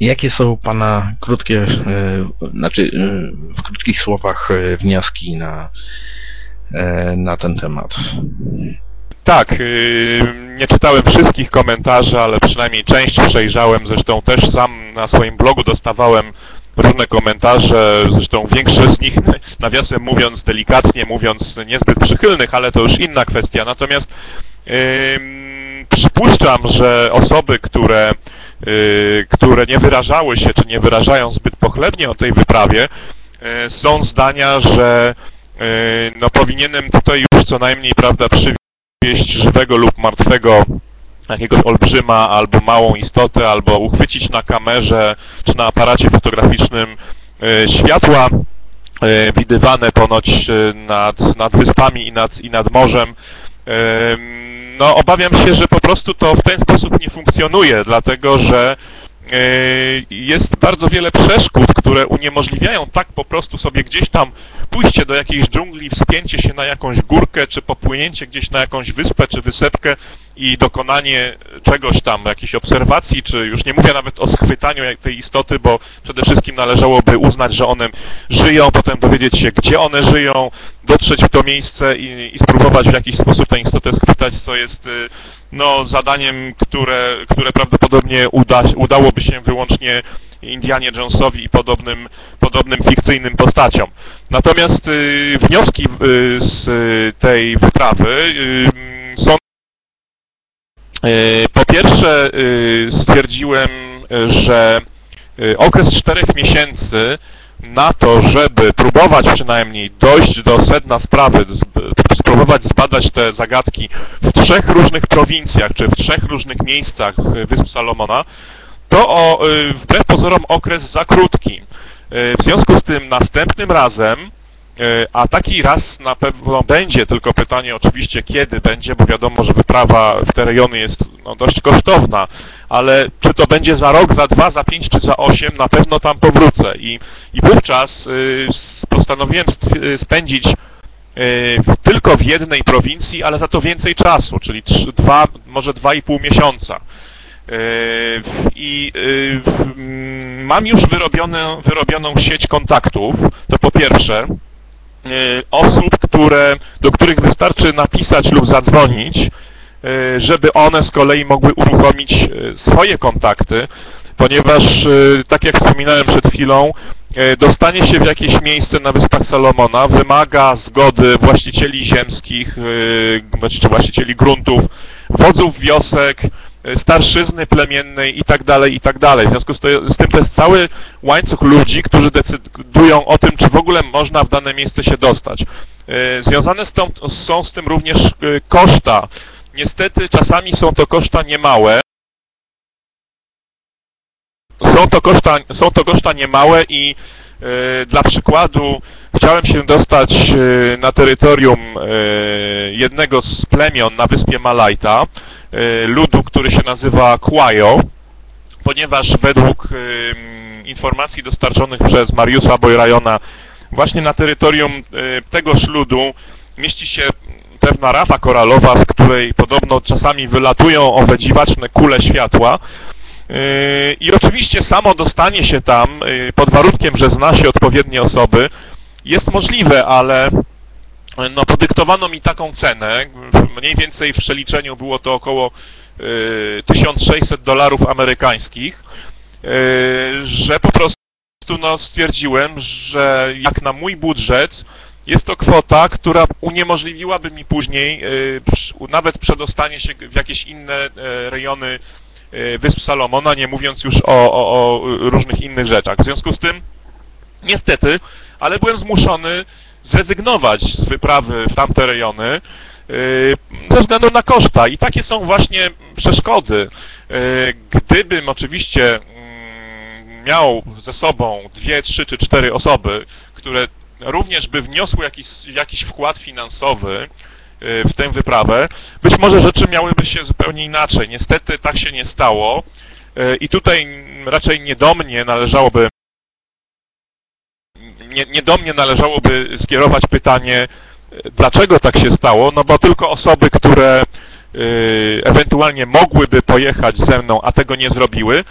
Jakie są Pana krótkie, e, znaczy e, w krótkich słowach e, wnioski na, na ten temat? Tak, nie czytałem wszystkich komentarzy, ale przynajmniej część przejrzałem. Zresztą też sam na swoim blogu dostawałem różne komentarze, zresztą większość z nich, nawiasem mówiąc, delikatnie mówiąc, niezbyt przychylnych, ale to już inna kwestia. Natomiast przypuszczam, że osoby, które które nie wyrażały się, czy nie wyrażają zbyt pochlebnie o tej wyprawie, y, są zdania, że y, no powinienem tutaj już co najmniej, prawda, przywieźć żywego lub martwego jakiegoś olbrzyma albo małą istotę, albo uchwycić na kamerze czy na aparacie fotograficznym światła widywane ponoć nad, nad wyspami i nad, i nad morzem no obawiam się, że po prostu to w ten sposób nie funkcjonuje, dlatego że jest bardzo wiele przeszkód, które uniemożliwiają tak po prostu sobie gdzieś tam pójście do jakiejś dżungli, wspięcie się na jakąś górkę, czy popłynięcie gdzieś na jakąś wyspę, czy wysepkę i dokonanie czegoś tam, jakiejś obserwacji, czy już nie mówię nawet o schwytaniu tej istoty, bo przede wszystkim należałoby uznać, że one żyją, potem dowiedzieć się, gdzie one żyją, dotrzeć w to miejsce i, i spróbować w jakiś sposób tę istotę schwytać, co jest y, no, zadaniem, które, które prawdopodobnie uda, udałoby się wyłącznie Indianie Jonesowi i podobnym, podobnym fikcyjnym postaciom. Natomiast y, wnioski y, z tej wyprawy y, są y, po pierwsze y, stwierdziłem, że okres czterech miesięcy na to, żeby próbować przynajmniej dojść do sedna sprawy, spróbować zbadać te zagadki w trzech różnych prowincjach, czy w trzech różnych miejscach Wysp Salomona, to o, wbrew pozorom okres za krótki. W związku z tym następnym razem a taki raz na pewno będzie, tylko pytanie oczywiście kiedy będzie, bo wiadomo, że wyprawa w te rejony jest no, dość kosztowna, ale czy to będzie za rok, za dwa, za pięć czy za osiem, na pewno tam powrócę. I, i wówczas y, postanowiłem spędzić y, tylko w jednej prowincji, ale za to więcej czasu, czyli trzy, dwa, może dwa i pół miesiąca. E, I mam już wyrobioną, wyrobioną sieć kontaktów, to po pierwsze, E, osób, które, do których wystarczy napisać lub zadzwonić, e, żeby one z kolei mogły uruchomić e, swoje kontakty, ponieważ, tak jak wspominałem przed chwilą, dostanie się w jakieś miejsce na Wyspach Salomona wymaga zgody właścicieli ziemskich, czy właścicieli gruntów, wodzów wiosek, starszyzny plemiennej i tak dalej, i tak dalej. W związku z, to, z tym to jest cały łańcuch ludzi, którzy decydują o tym, czy w ogóle można w dane miejsce się dostać. E, związane z tą, są z tym również e, koszta. Niestety czasami są to koszta niemałe. Są to koszta, są to koszta niemałe i e, dla przykładu chciałem się dostać na terytorium jednego z plemion na wyspie Malajta. E, ludu, który się nazywa Kwajo, ponieważ według informacji dostarczonych przez Mariusza Bojrajona właśnie na terytorium e, tegoż ludu mieści się pewna rafa koralowa, z której podobno czasami wylatują owe dziwaczne kule światła. E, I oczywiście samo dostanie się tam, pod warunkiem, że zna się odpowiednie osoby, jest możliwe, ale no, podyktowano mi taką cenę, mniej więcej w przeliczeniu było to około y, 1600 dolarów amerykańskich, y, że po prostu no, stwierdziłem, że jak na mój budżet jest to kwota, która uniemożliwiłaby mi później nawet przedostanie się w jakieś inne rejony Wysp Salomona, nie mówiąc już o, o, o różnych innych rzeczach. W związku z tym, niestety, ale byłem zmuszony zrezygnować z wyprawy w tamte rejony yy, ze względu na koszta. I takie są właśnie przeszkody. Yy, gdybym oczywiście mm, miał ze sobą dwie, trzy czy cztery osoby, które również by wniosły jakiś, jakiś wkład finansowy yy, w tę wyprawę, być może rzeczy miałyby się zupełnie inaczej. Niestety tak się nie stało i tutaj raczej nie do mnie należałoby nie, nie do mnie należałoby skierować pytanie, dlaczego tak się stało, no bo tylko osoby, które y, ewentualnie mogłyby pojechać ze mną, a tego nie zrobiły,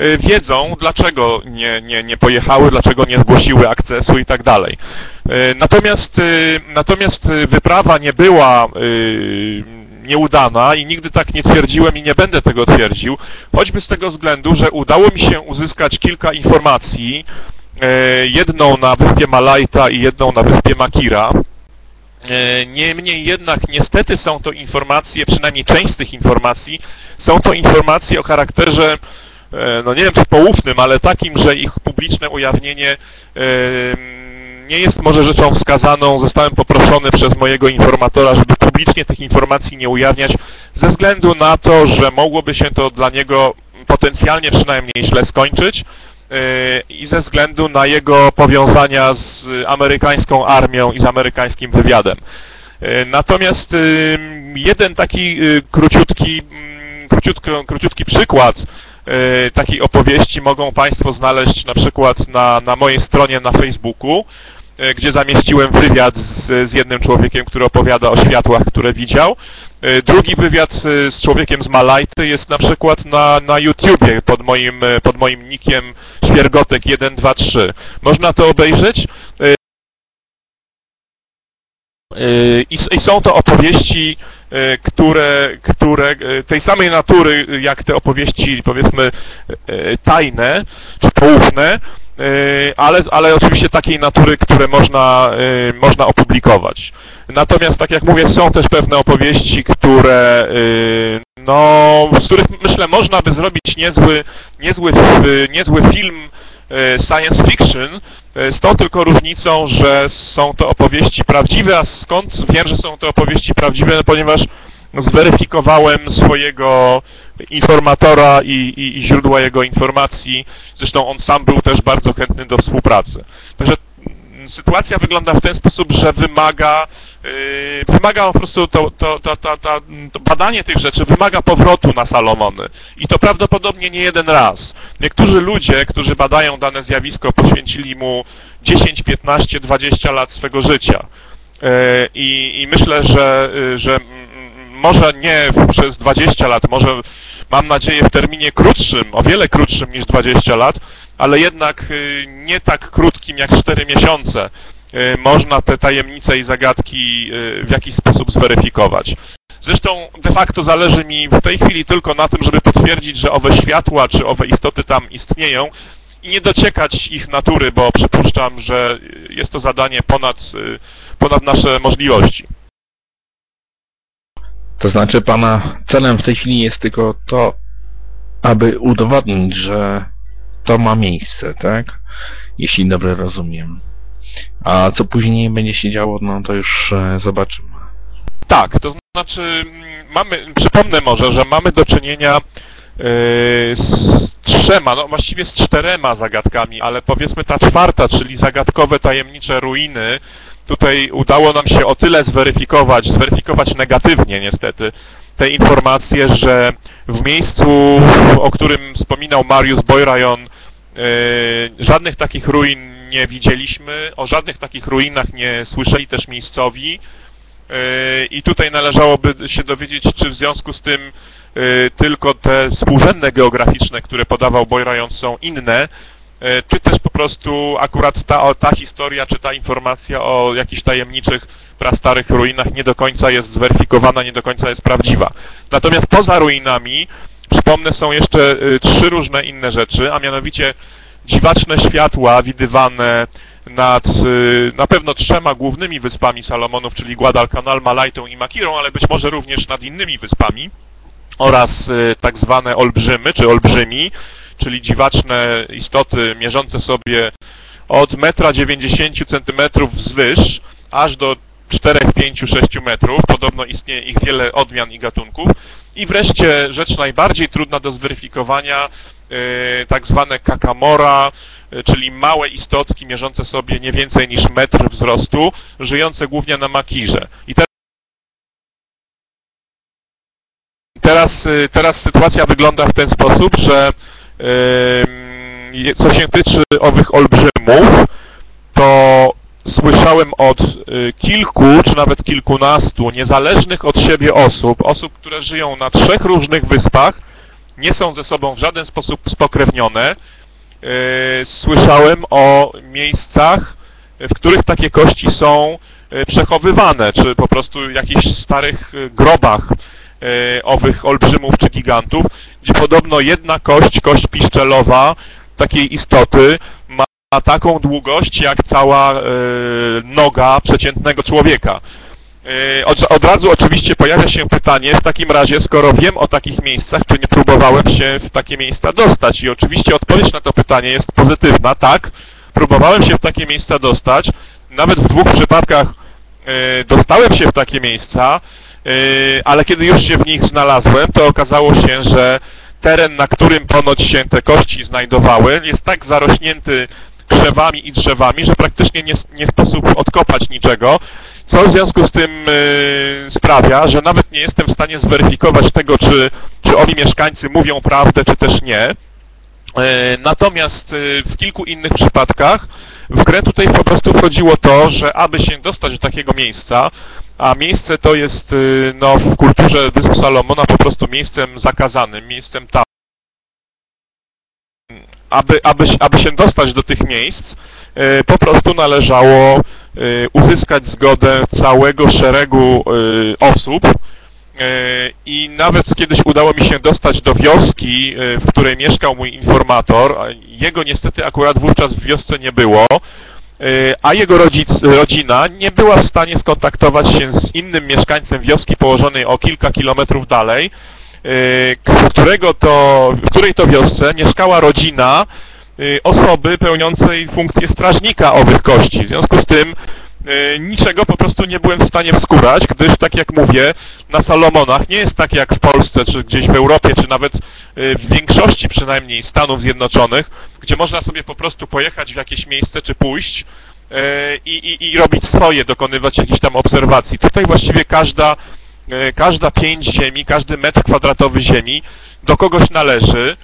y, wiedzą, dlaczego nie, nie, nie pojechały, dlaczego nie zgłosiły akcesu i tak dalej. Natomiast, natomiast wyprawa nie była nieudana i nigdy tak nie twierdziłem i nie będę tego twierdził, choćby z tego względu, że udało mi się uzyskać kilka informacji E, jedną na wyspie Malajta i jedną na wyspie Makira. E, niemniej jednak niestety są to informacje, przynajmniej część z tych informacji, są to informacje o charakterze, e, no nie wiem czy poufnym, ale takim, że ich publiczne ujawnienie nie jest może rzeczą wskazaną. Zostałem poproszony przez mojego informatora, żeby publicznie tych informacji nie ujawniać, ze względu na to, że mogłoby się to dla niego potencjalnie przynajmniej źle skończyć. E, i ze względu na jego powiązania z amerykańską armią i z amerykańskim wywiadem. E, natomiast jeden taki y, króciutki, mm, króciutki przykład takiej opowieści mogą Państwo znaleźć na przykład na, na mojej stronie na Facebooku, gdzie zamieściłem wywiad z, z jednym człowiekiem, który opowiada o światłach, które widział. E, drugi wywiad e, z człowiekiem z Malajty jest na przykład na, na YouTubie pod moim, e, pod moim nickiem świergotek123. Można to obejrzeć. I, I, są to opowieści, które, które tej samej natury jak te opowieści powiedzmy tajne czy poufne, ale, ale oczywiście takiej natury, które można, można opublikować. Natomiast, tak jak mówię, są też pewne opowieści, które, e, no, z których myślę można by zrobić niezły, niezły, niezły film science fiction, z tą tylko różnicą, że są to opowieści prawdziwe, a skąd wiem, że są to opowieści prawdziwe, no, ponieważ zweryfikowałem swojego informatora i, i, i, źródła jego informacji. Zresztą on sam był też bardzo chętny do współpracy. Także sytuacja wygląda w ten sposób, że wymaga, wymaga po prostu to, to, to, to, badanie tych rzeczy wymaga powrotu na Salomony. I to prawdopodobnie nie jeden raz. Niektórzy ludzie, którzy badają dane zjawisko, poświęcili mu 10, 15, 20 lat swego życia. Yy, I, i myślę, że, yy, że może nie przez 20 lat, może mam nadzieję w terminie krótszym, o wiele krótszym niż 20 lat, ale jednak nie tak krótkim jak 4 miesiące można te tajemnice i zagadki y, w jakiś sposób zweryfikować. Zresztą de facto zależy mi w tej chwili tylko na tym, żeby potwierdzić, że owe światła czy owe istoty tam istnieją i nie dociekać ich natury, bo przypuszczam, że jest to zadanie ponad, ponad nasze możliwości. To znaczy pana celem w tej chwili jest tylko to, aby udowodnić, że to ma miejsce, tak? Jeśli dobrze rozumiem. A co później będzie się działo, no to już e, zobaczymy. Tak, to znaczy mm, mamy, przypomnę może, że mamy do czynienia yy, z trzema, no właściwie z czterema zagadkami, ale powiedzmy ta czwarta, czyli zagadkowe tajemnicze ruiny, tutaj udało nam się o tyle zweryfikować, zweryfikować negatywnie niestety, te informacje, że w miejscu, o którym wspominał Mariusz Boyrajon, yy, żadnych takich ruin nie widzieliśmy, o żadnych takich ruinach nie słyszeli też miejscowi. Yy, I tutaj należałoby się dowiedzieć, czy w związku z tym yy, tylko te współrzędne geograficzne, które podawał Boyrajon są inne, czy też po prostu akurat ta, ta historia, czy ta informacja o jakichś tajemniczych, prastarych ruinach nie do końca jest zweryfikowana, nie do końca jest prawdziwa. Natomiast poza ruinami, przypomnę, są jeszcze e, trzy różne inne rzeczy, a mianowicie dziwaczne światła widywane nad e, na pewno trzema głównymi wyspami Salomonów, czyli Guadalcanal, Malajtą i Makirą, ale być może również nad innymi wyspami oraz tak zwane olbrzymy, czy olbrzymi, czyli dziwaczne istoty mierzące sobie od 1,90 cm wzwyż aż do 4, 5, 6 metrów. Podobno istnieje ich wiele odmian i gatunków. I wreszcie rzecz najbardziej trudna do zweryfikowania, yy, tak zwane kakamora, yy, czyli małe istotki mierzące sobie nie więcej niż metr wzrostu, żyjące głównie na makirze. I teraz, yy, teraz sytuacja wygląda w ten sposób, że co się tyczy owych olbrzymów, to słyszałem od y, kilku, czy nawet kilkunastu niezależnych od siebie osób, osób, które żyją na trzech różnych wyspach, nie są ze sobą w żaden sposób spokrewnione. Y, słyszałem o miejscach, w których takie kości są y, przechowywane, czy po prostu jakichś starych grobach owych olbrzymów czy gigantów, gdzie podobno jedna kość, kość piszczelowa takiej istoty taką długość jak cała e, noga przeciętnego człowieka. E, od, od, razu oczywiście pojawia się pytanie, w takim razie, skoro wiem o takich miejscach, czy nie próbowałem się w takie miejsca dostać? I oczywiście odpowiedź na to pytanie jest pozytywna, tak, próbowałem się w takie miejsca dostać, nawet w dwóch przypadkach dostałem się w takie miejsca, Yy, ale kiedy już się w nich znalazłem, to okazało się, że teren, na którym ponoć się te kości znajdowały, jest tak zarośnięty krzewami i drzewami, że praktycznie nie, nie sposób odkopać niczego, co w związku z tym yy, sprawia, że nawet nie jestem w stanie zweryfikować tego, czy, czy owi mieszkańcy mówią prawdę, czy też nie. Yy, natomiast yy, w kilku innych przypadkach w grę tutaj po prostu wchodziło to, że aby się dostać do takiego miejsca, a miejsce to jest y, no, w kulturze Wysp Salomona po prostu miejscem zakazanym, miejscem tam. Aby, aby, aby się dostać do tych miejsc, y, po prostu należało y, uzyskać zgodę całego szeregu osób, i nawet kiedyś udało mi się dostać do wioski, w której mieszkał mój informator. Jego niestety akurat wówczas w wiosce nie było. E, a jego rodzic, rodzina nie była w stanie skontaktować się z innym mieszkańcem wioski położonej o kilka kilometrów dalej, e, którego to, w której to wiosce mieszkała rodzina osoby pełniącej funkcję strażnika owych kości. W związku z tym niczego po prostu nie byłem w stanie wskórać, gdyż, tak jak mówię, na Salomonach nie jest tak jak w Polsce, czy gdzieś w Europie, czy nawet w większości przynajmniej Stanów Zjednoczonych, gdzie można sobie po prostu pojechać w jakieś miejsce, czy pójść i, i, i robić swoje, dokonywać jakichś tam obserwacji. Tutaj właściwie każda każda pięć ziemi, każdy metr kwadratowy ziemi do kogoś należy,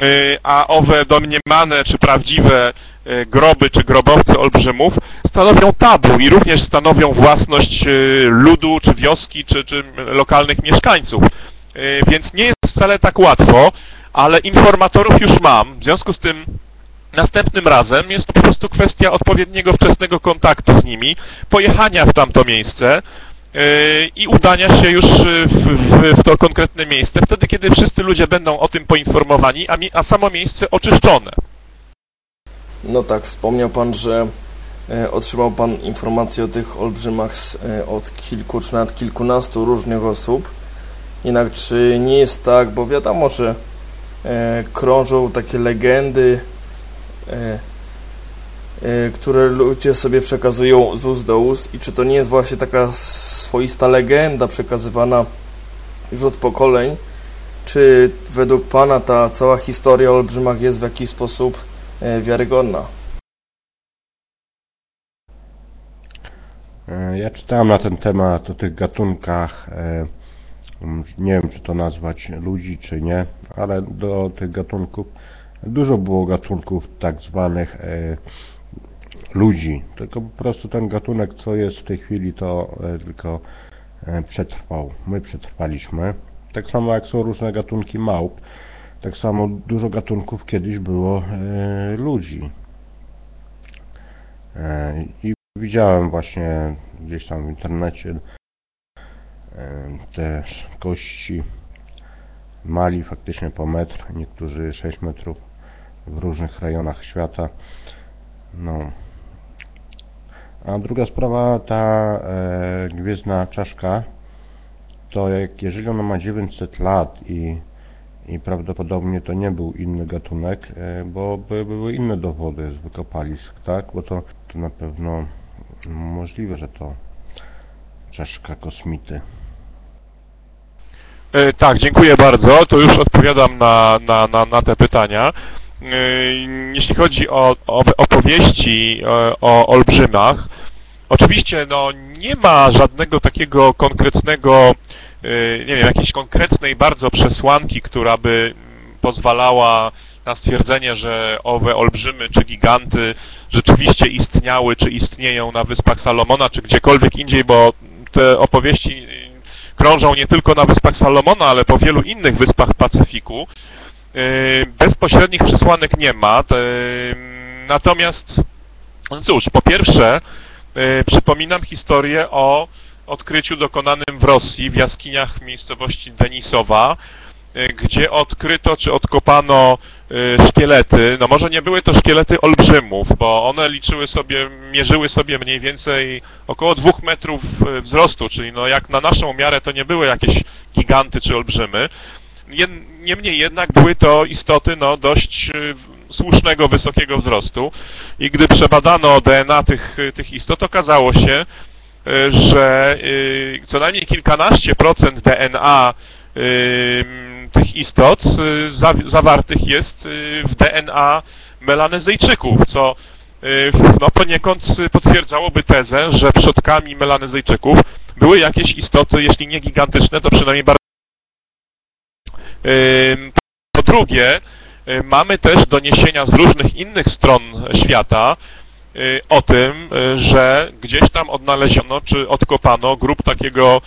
e, a owe domniemane czy prawdziwe e, groby czy grobowce olbrzymów stanowią tabu i również stanowią własność ludu czy wioski czy, czy lokalnych mieszkańców. Więc nie jest wcale tak łatwo, ale informatorów już mam, w związku z tym Następnym razem jest to po prostu kwestia odpowiedniego wczesnego kontaktu z nimi, pojechania w tamto miejsce, i udania się już w, w, w, to konkretne miejsce, wtedy kiedy wszyscy ludzie będą o tym poinformowani, a, mi, a samo miejsce oczyszczone. No tak, wspomniał Pan, że e, otrzymał Pan informacje o tych olbrzymach e, od kilku czy nawet kilkunastu różnych osób. Jednak czy nie jest tak, bo wiadomo, że e, krążą takie legendy, które ludzie sobie przekazują z ust do ust. I czy to nie jest właśnie taka swoista legenda przekazywana już od pokoleń, czy według Pana ta cała historia o olbrzymach jest w jakiś sposób y, wiarygodna? E, ja czytałem na ten temat o tych gatunkach, e, nie wiem czy to nazwać ludzi czy nie, ale do tych gatunków dużo było gatunków tak zwanych e, ludzi, tylko po prostu ten gatunek, co jest w tej chwili, to e, tylko e, przetrwał. My przetrwaliśmy. Tak samo jak są różne gatunki małp, tak samo dużo gatunków kiedyś było e, ludzi. I widziałem właśnie gdzieś tam w internecie te kości mali faktycznie po metr, niektórzy 6 metrów w różnych rejonach świata. No, a druga sprawa, ta e, gwiezdna czaszka, to jak, jeżeli ona ma 900 lat i, i prawdopodobnie to nie był inny gatunek, e, bo by, były inne dowody z wykopalisk, tak? Bo to, to na pewno możliwe, że to czaszka kosmity. E, tak, dziękuję bardzo. To już odpowiadam na, na, na, na te pytania. Yy, jeśli chodzi o, o opowieści e, o olbrzymach, oczywiście no, nie ma żadnego takiego konkretnego, yy, nie wiem, jakiejś konkretnej bardzo przesłanki, która by pozwalała na stwierdzenie, że owe olbrzymy czy giganty rzeczywiście istniały, czy istnieją na Wyspach Salomona, czy gdziekolwiek indziej, bo te opowieści krążą nie tylko na Wyspach Salomona, ale po wielu innych wyspach Pacyfiku. Yy, bezpośrednich przesłanek nie ma, natomiast, no cóż, po pierwsze, yy, przypominam historię o odkryciu dokonanym w Rosji, w jaskiniach miejscowości Denisowa, yy, gdzie odkryto czy odkopano szkielety. No może nie były to szkielety olbrzymów, bo one liczyły sobie, mierzyły sobie mniej więcej około dwóch metrów wzrostu, czyli no jak na naszą miarę to nie były jakieś giganty czy olbrzymy. Niemniej jednak były to istoty no, dość y, słusznego, wysokiego wzrostu. I gdy przebadano DNA tych, tych istot, okazało się, y, że y, co najmniej kilkanaście procent DNA tych istot zawartych jest w DNA melanezyjczyków, co no, poniekąd potwierdzałoby tezę, że przodkami melanezyjczyków były jakieś istoty, jeśli nie gigantyczne, to przynajmniej bardzo po drugie, mamy też doniesienia z różnych innych stron świata y, o tym, y, że gdzieś tam odnaleziono czy odkopano grup takiego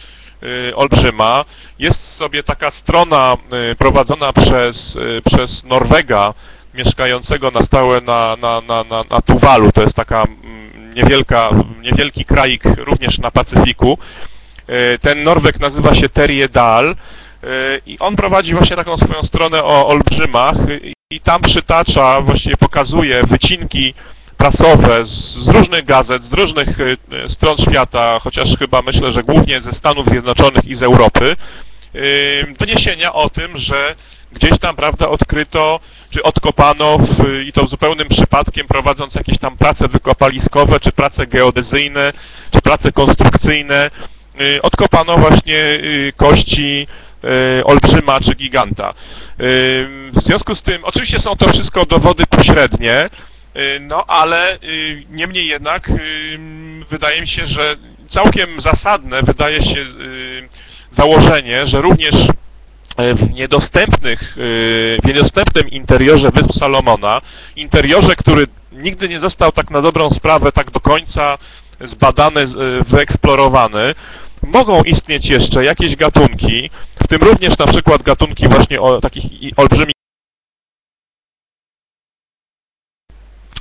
y, olbrzyma. Jest sobie taka strona prowadzona przez, przez Norwega, mieszkającego na stałe na, na, na, na, na Tuwalu. To jest taka mm, niewielka, niewielki kraik również na Pacyfiku. Ten Norweg nazywa się Terje Dal i on prowadzi właśnie taką swoją stronę o olbrzymach i tam przytacza, właściwie pokazuje wycinki prasowe z, różnych gazet, z różnych y, stron świata, chociaż chyba myślę, że głównie ze Stanów Zjednoczonych i z Europy. doniesienia o tym, że gdzieś tam, prawda, odkryto, czy odkopano w, i to zupełnym przypadkiem, prowadząc jakieś tam prace wykopaliskowe, czy prace geodezyjne, czy prace konstrukcyjne, odkopano właśnie kości olbrzyma czy giganta. W związku z tym, oczywiście są to wszystko dowody pośrednie, no ale niemniej jednak wydaje mi się, że całkiem zasadne wydaje się założenie, że również w niedostępnych, w niedostępnym interiorze Wysp Salomona, interiorze, który nigdy nie został tak na dobrą sprawę, tak do końca zbadany, wyeksplorowany, mogą istnieć jeszcze jakieś gatunki, w tym również na przykład gatunki właśnie o takich olbrzymich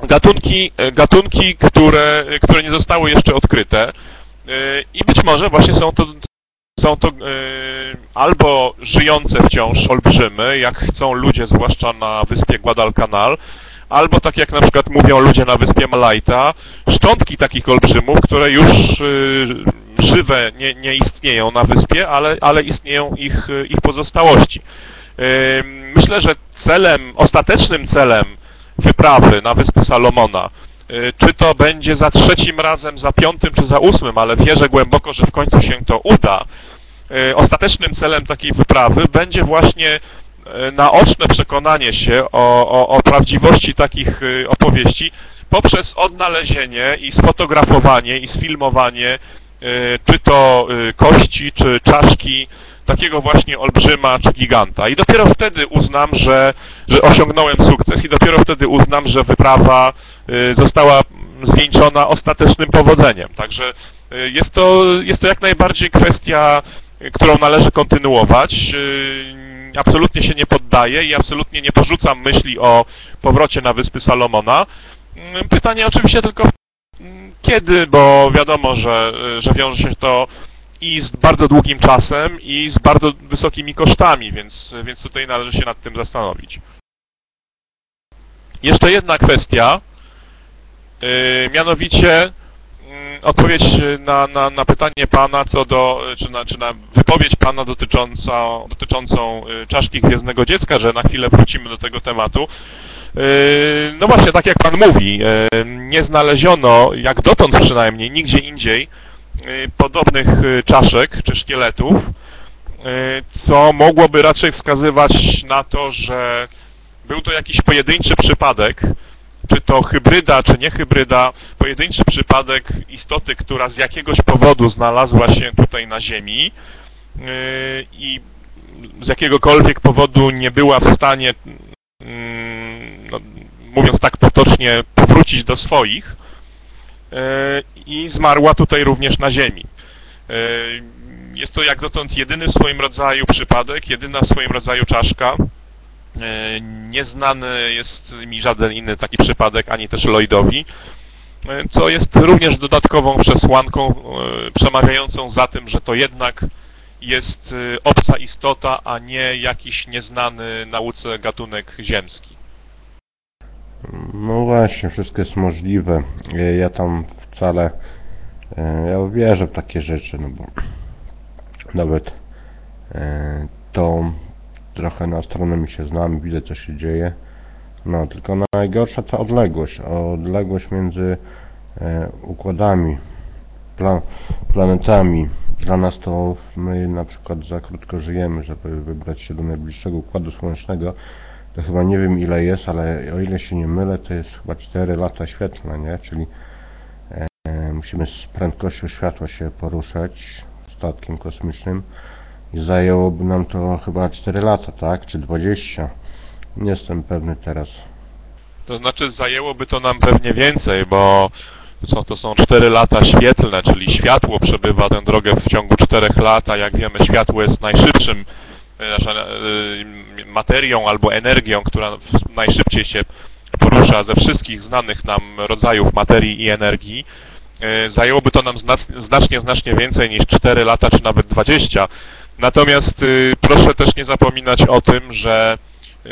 gatunki, gatunki które, które nie zostały jeszcze odkryte. I być może właśnie są to są to e, albo żyjące wciąż olbrzymy, jak chcą ludzie, zwłaszcza na wyspie Guadalcanal, albo tak jak na przykład mówią ludzie na wyspie Malajta, szczątki takich olbrzymów, które już e, żywe nie, nie istnieją na wyspie, ale, ale istnieją ich, ich pozostałości. E, myślę, że celem, ostatecznym celem wyprawy na wyspy Salomona czy to będzie za trzecim razem, za piątym czy za ósmym, ale wierzę głęboko, że w końcu się to uda, E, ostatecznym celem takiej wyprawy będzie właśnie e, naoczne przekonanie się o, o, o prawdziwości takich e, opowieści poprzez odnalezienie i sfotografowanie i sfilmowanie czy to kości, czy czaszki takiego właśnie olbrzyma czy giganta. I dopiero wtedy uznam, że, że osiągnąłem sukces i dopiero wtedy uznam, że wyprawa została zwieńczona ostatecznym powodzeniem. Także jest to, jest to jak najbardziej kwestia którą należy kontynuować. Y, absolutnie się nie poddaję i absolutnie nie porzucam myśli o powrocie na Wyspy Salomona. Y, pytanie oczywiście tylko y, kiedy, bo wiadomo, że, że wiąże się to i z bardzo długim czasem, i z bardzo wysokimi kosztami, więc, więc tutaj należy się nad tym zastanowić. Jeszcze jedna kwestia, yy, mianowicie odpowiedź na, na, na pytanie Pana co do, czy na, czy na wypowiedź Pana dotyczącą, dotyczącą y, czaszki Gwiezdnego Dziecka, że na chwilę wrócimy do tego tematu. Y, no właśnie, tak jak Pan mówi, y, nie znaleziono, jak dotąd przynajmniej, nigdzie indziej podobnych czaszek czy szkieletów, co mogłoby raczej wskazywać na to, że był to jakiś pojedynczy przypadek, czy to hybryda, czy nie hybryda, pojedynczy przypadek istoty, która z jakiegoś powodu znalazła się tutaj na Ziemi yy, i z jakiegokolwiek powodu nie była w stanie, yy, no, mówiąc tak potocznie, powrócić do swoich yy, i zmarła tutaj również na Ziemi. Jest to jak dotąd jedyny w swoim rodzaju przypadek, jedyna w swoim rodzaju czaszka, E, nieznany jest mi żaden inny taki przypadek, ani też Lloydowi, e, co jest również dodatkową przesłanką e, przemawiającą za tym, że to jednak jest obca istota, a nie jakiś nieznany nauce gatunek ziemski. No właśnie, wszystko jest możliwe. Ja tam wcale ja wierzę w takie rzeczy, no bo nawet to trochę na astronomii się znam, widzę co się dzieje. No, tylko najgorsza ta odległość, odległość między e, układami, pla planetami. Dla nas to my na przykład za krótko żyjemy, żeby wybrać się do najbliższego układu słonecznego. To chyba nie wiem ile jest, ale o ile się nie mylę, to jest chyba 4 lata świetlne, nie? Czyli e, musimy z prędkością światła się poruszać statkiem kosmicznym. I zajęłoby nam to chyba 4 lata, tak? Czy 20? Nie jestem pewny teraz. To znaczy zajęłoby to nam pewnie więcej, bo co to są 4 lata świetlne, czyli światło przebywa tę drogę w ciągu 4 lat, a jak wiemy światło jest najszybszym e, e, materią albo energią, która najszybciej się porusza ze wszystkich znanych nam rodzajów materii i energii. E, zajęłoby to nam znacznie, znacznie więcej niż 4 lata, czy nawet 20, Natomiast y, proszę też nie zapominać o tym, że y,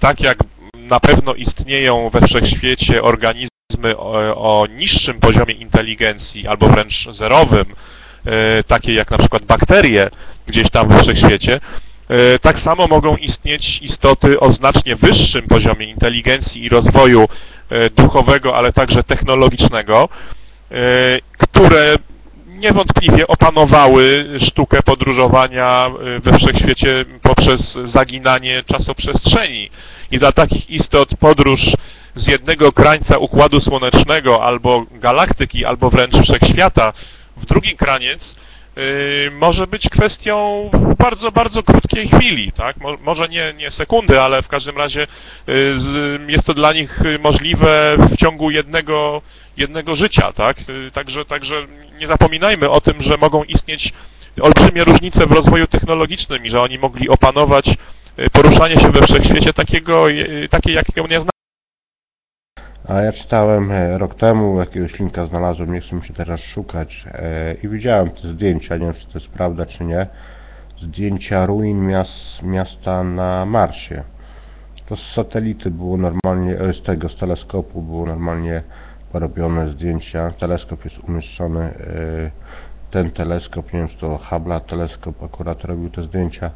tak jak na pewno istnieją we wszechświecie organizmy o, niższym poziomie inteligencji albo wręcz zerowym, y, takie jak na przykład bakterie, gdzieś tam we wszechświecie. E, tak samo mogą istnieć istoty o znacznie wyższym poziomie inteligencji i rozwoju e, duchowego, ale także technologicznego, e, które niewątpliwie opanowały sztukę podróżowania we wszechświecie poprzez zaginanie czasoprzestrzeni. I dla takich istot podróż z jednego krańca Układu Słonecznego albo galaktyki, albo wręcz wszechświata w drugi kraniec może być kwestią bardzo, bardzo krótkiej chwili, tak? może nie, nie sekundy, ale w każdym razie yy, jest to dla nich możliwe w ciągu jednego, jednego życia, tak? Yy, także, także nie zapominajmy o tym, że mogą istnieć olbrzymie różnice w rozwoju technologicznym i że oni mogli opanować poruszanie się we wszechświecie takiego, takie, jakiego nie znamy. A ja czytałem e, rok temu, jakiegoś linka znalazłem, nie chcę się teraz szukać e, i widziałem te zdjęcia, nie wiem czy to jest prawda czy nie, zdjęcia ruin miast, miasta na Marsie. To z satelity było normalnie, e, z tego, z teleskopu było normalnie porobione zdjęcia. Teleskop jest umieszczony, ten teleskop, nie wiem czy to Hubble teleskop akurat robił te zdjęcia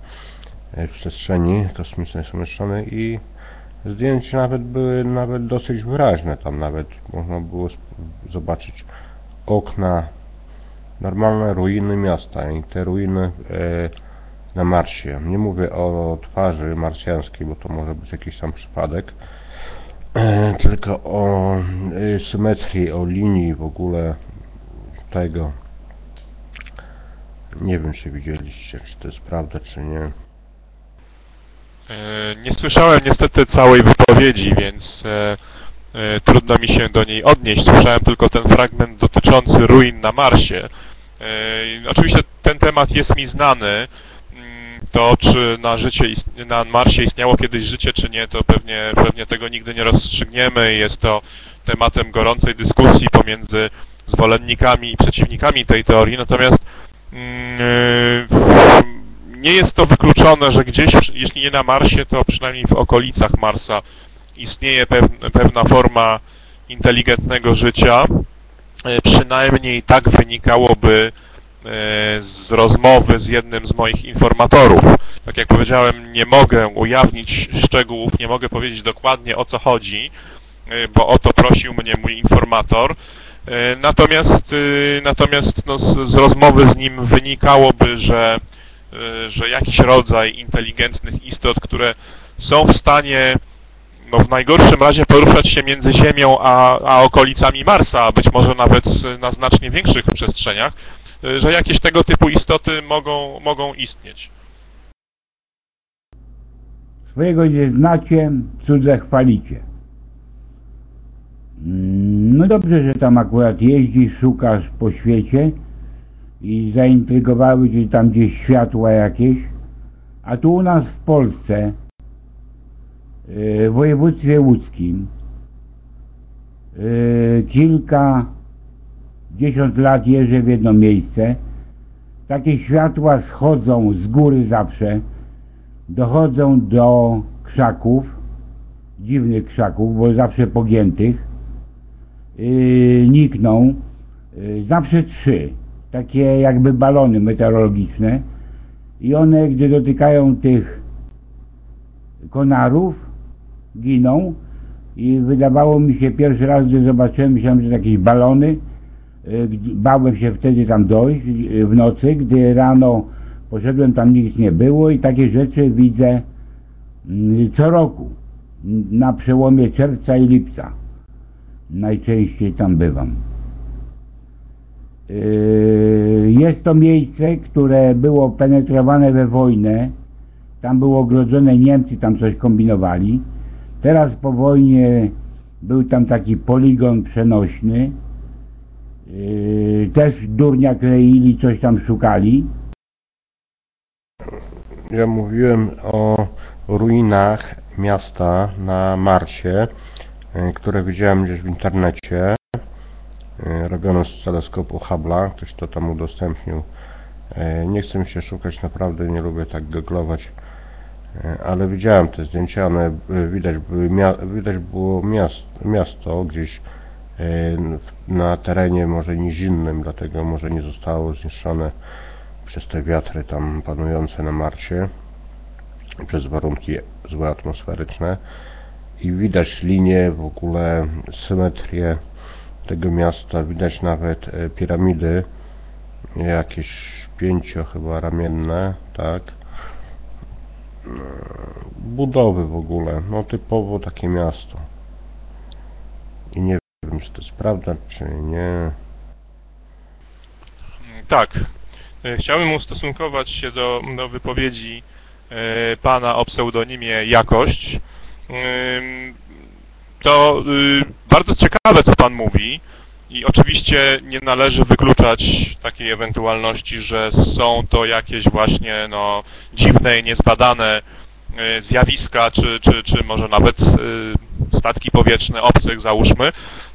w przestrzeni kosmicznej są umieszczone i Zdjęcia nawet były nawet dosyć wyraźne, tam nawet można było zobaczyć okna, normalne ruiny miasta i te ruiny e, na Marsie. Nie mówię o twarzy marsjańskiej, bo to może być jakiś tam przypadek, e, tylko o e, symetrii, o linii w ogóle tego. Nie wiem, czy widzieliście, czy to jest prawda, czy nie. E, nie słyszałem niestety całej wypowiedzi, więc e, e, trudno mi się do niej odnieść. Słyszałem tylko ten fragment dotyczący ruin na Marsie. Oczywiście ten temat jest mi znany. Mm, to, czy na, życie, na Marsie istniało kiedyś życie, czy nie, to pewnie, pewnie tego nigdy nie rozstrzygniemy. Jest to tematem gorącej dyskusji pomiędzy zwolennikami i przeciwnikami tej teorii. Natomiast mm, nie jest to wykluczone, że gdzieś, jeśli nie na Marsie, to przynajmniej w okolicach Marsa istnieje pewna forma inteligentnego życia. E, przynajmniej tak wynikałoby e, z rozmowy z jednym z moich informatorów. Tak jak powiedziałem, nie mogę ujawnić szczegółów, nie mogę powiedzieć dokładnie o co chodzi, e, bo o to prosił mnie mój informator. Natomiast, natomiast no, z, z rozmowy z nim wynikałoby, że że jakiś rodzaj inteligentnych istot, które są w stanie no, w najgorszym razie poruszać się między Ziemią a, a okolicami Marsa, a być może nawet na znacznie większych przestrzeniach, y, że jakieś tego typu istoty mogą, mogą istnieć. Swojego nie znacie, cudze chwalicie. Mm, no dobrze, że tam akurat jeździsz, szukasz po świecie, i zaintrygowały cię tam gdzieś światła jakieś, a tu u nas w Polsce, e, w województwie łódzkim, e, kilka, dziesiąt lat jeżdżę w jedno miejsce, takie światła schodzą z góry zawsze, dochodzą do krzaków, dziwnych krzaków, bo zawsze pogiętych, e, nikną, zawsze trzy takie jakby balony meteorologiczne. I one, gdy dotykają tych konarów, giną. I wydawało mi się pierwszy raz, gdy zobaczyłem, myślałem, że jakieś balony, e, bałem się wtedy tam dojść e, w nocy, gdy rano poszedłem, tam nic nie było. I takie rzeczy widzę mm, co roku, na przełomie czerwca i lipca. Najczęściej tam bywam. Yy, jest to miejsce, które było penetrowane we wojnę. Tam było ogrodzone Niemcy, tam coś kombinowali. Teraz po wojnie był tam taki poligon przenośny. Yy, też durnia kleili, coś tam szukali. Ja mówiłem o ruinach miasta na Marsie, yy, które widziałem gdzieś w internecie. E, robiono z teleskopu Hubble'a, ktoś to tam udostępnił. E, nie chcę mi się szukać, naprawdę nie lubię tak googlować, e, ale widziałem te zdjęcia, one widać, widać było miasto, gdzieś na terenie może nizinnym, dlatego może nie zostało zniszczone przez te wiatry tam panujące na Marsie, przez warunki złe atmosferyczne. I widać linię, w ogóle symetrię tego miasta, widać nawet e, piramidy, jakieś pięcio chyba ramienne, tak, E, budowy w ogóle, no typowo takie miasto i nie wiem czy to jest prawda, czy nie. Tak. E, Chciałbym ustosunkować się do, do wypowiedzi e, pana o pseudonimie Jakość. To y, bardzo ciekawe, co pan mówi i oczywiście nie należy wykluczać takiej ewentualności, że są to jakieś właśnie no, dziwne i niezbadane y, zjawiska, czy, czy, czy może nawet y, statki powietrzne obcych, załóżmy.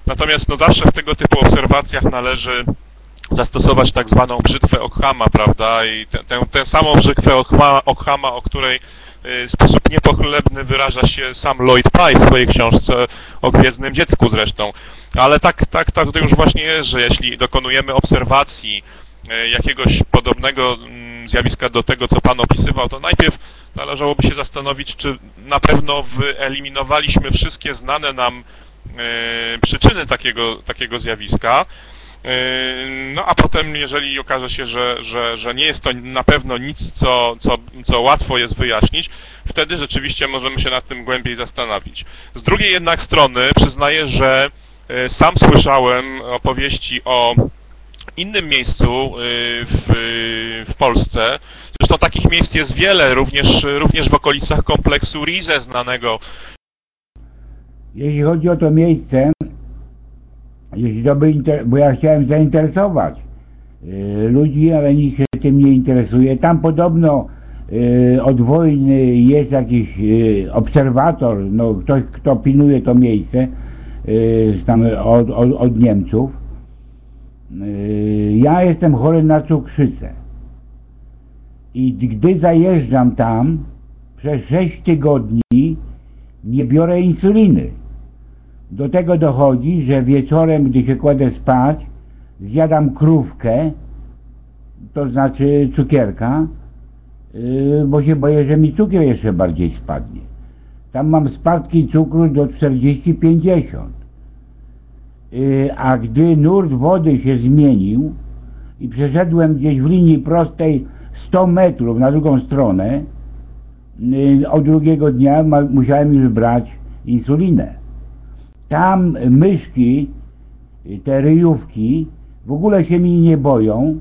Natomiast no, zawsze w tego typu obserwacjach należy zastosować tak zwaną brzytwę Ockhama, prawda? I tę, samą brzytwę Ockhama, o której w sposób niepochlebny wyraża się sam Lloyd Pye w swojej książce o Gwiezdnym Dziecku zresztą. Ale tak, tak, tak to już właśnie jest, że jeśli dokonujemy obserwacji y, jakiegoś podobnego mm, zjawiska do tego, co Pan opisywał, to najpierw należałoby się zastanowić, czy na pewno wyeliminowaliśmy wszystkie znane nam y, przyczyny takiego, takiego zjawiska, No a potem, jeżeli okaże się, że, że, że nie jest to na pewno nic, co, co, co łatwo jest wyjaśnić, wtedy rzeczywiście możemy się nad tym głębiej zastanowić. Z drugiej jednak strony przyznaję, że yy, sam słyszałem opowieści o innym miejscu yy, w, w Polsce. Zresztą takich miejsc jest wiele, również, również w okolicach kompleksu Rize znanego. Jeśli chodzi o to miejsce, jeśli to by bo ja chciałem zainteresować y, ludzi, ale nikt się tym nie interesuje. Tam podobno y, od wojny jest jakiś y, obserwator, no ktoś, kto pilnuje to miejsce tam od, od, od Niemców. Ja jestem chory na cukrzycę. I gdy zajeżdżam tam, przez 6 tygodni nie biorę insuliny. Do tego dochodzi, że wieczorem, gdy się kładę spać, zjadam krówkę, to znaczy cukierka, yy, bo się boję, że mi cukier jeszcze bardziej spadnie. Tam mam spadki cukru do 40-50. Yy, a gdy nurt wody się zmienił i przeszedłem gdzieś w linii prostej 100 metrów na drugą stronę, yy, od drugiego dnia musiałem już brać insulinę tam myszki, te ryjówki, w ogóle się mi nie boją.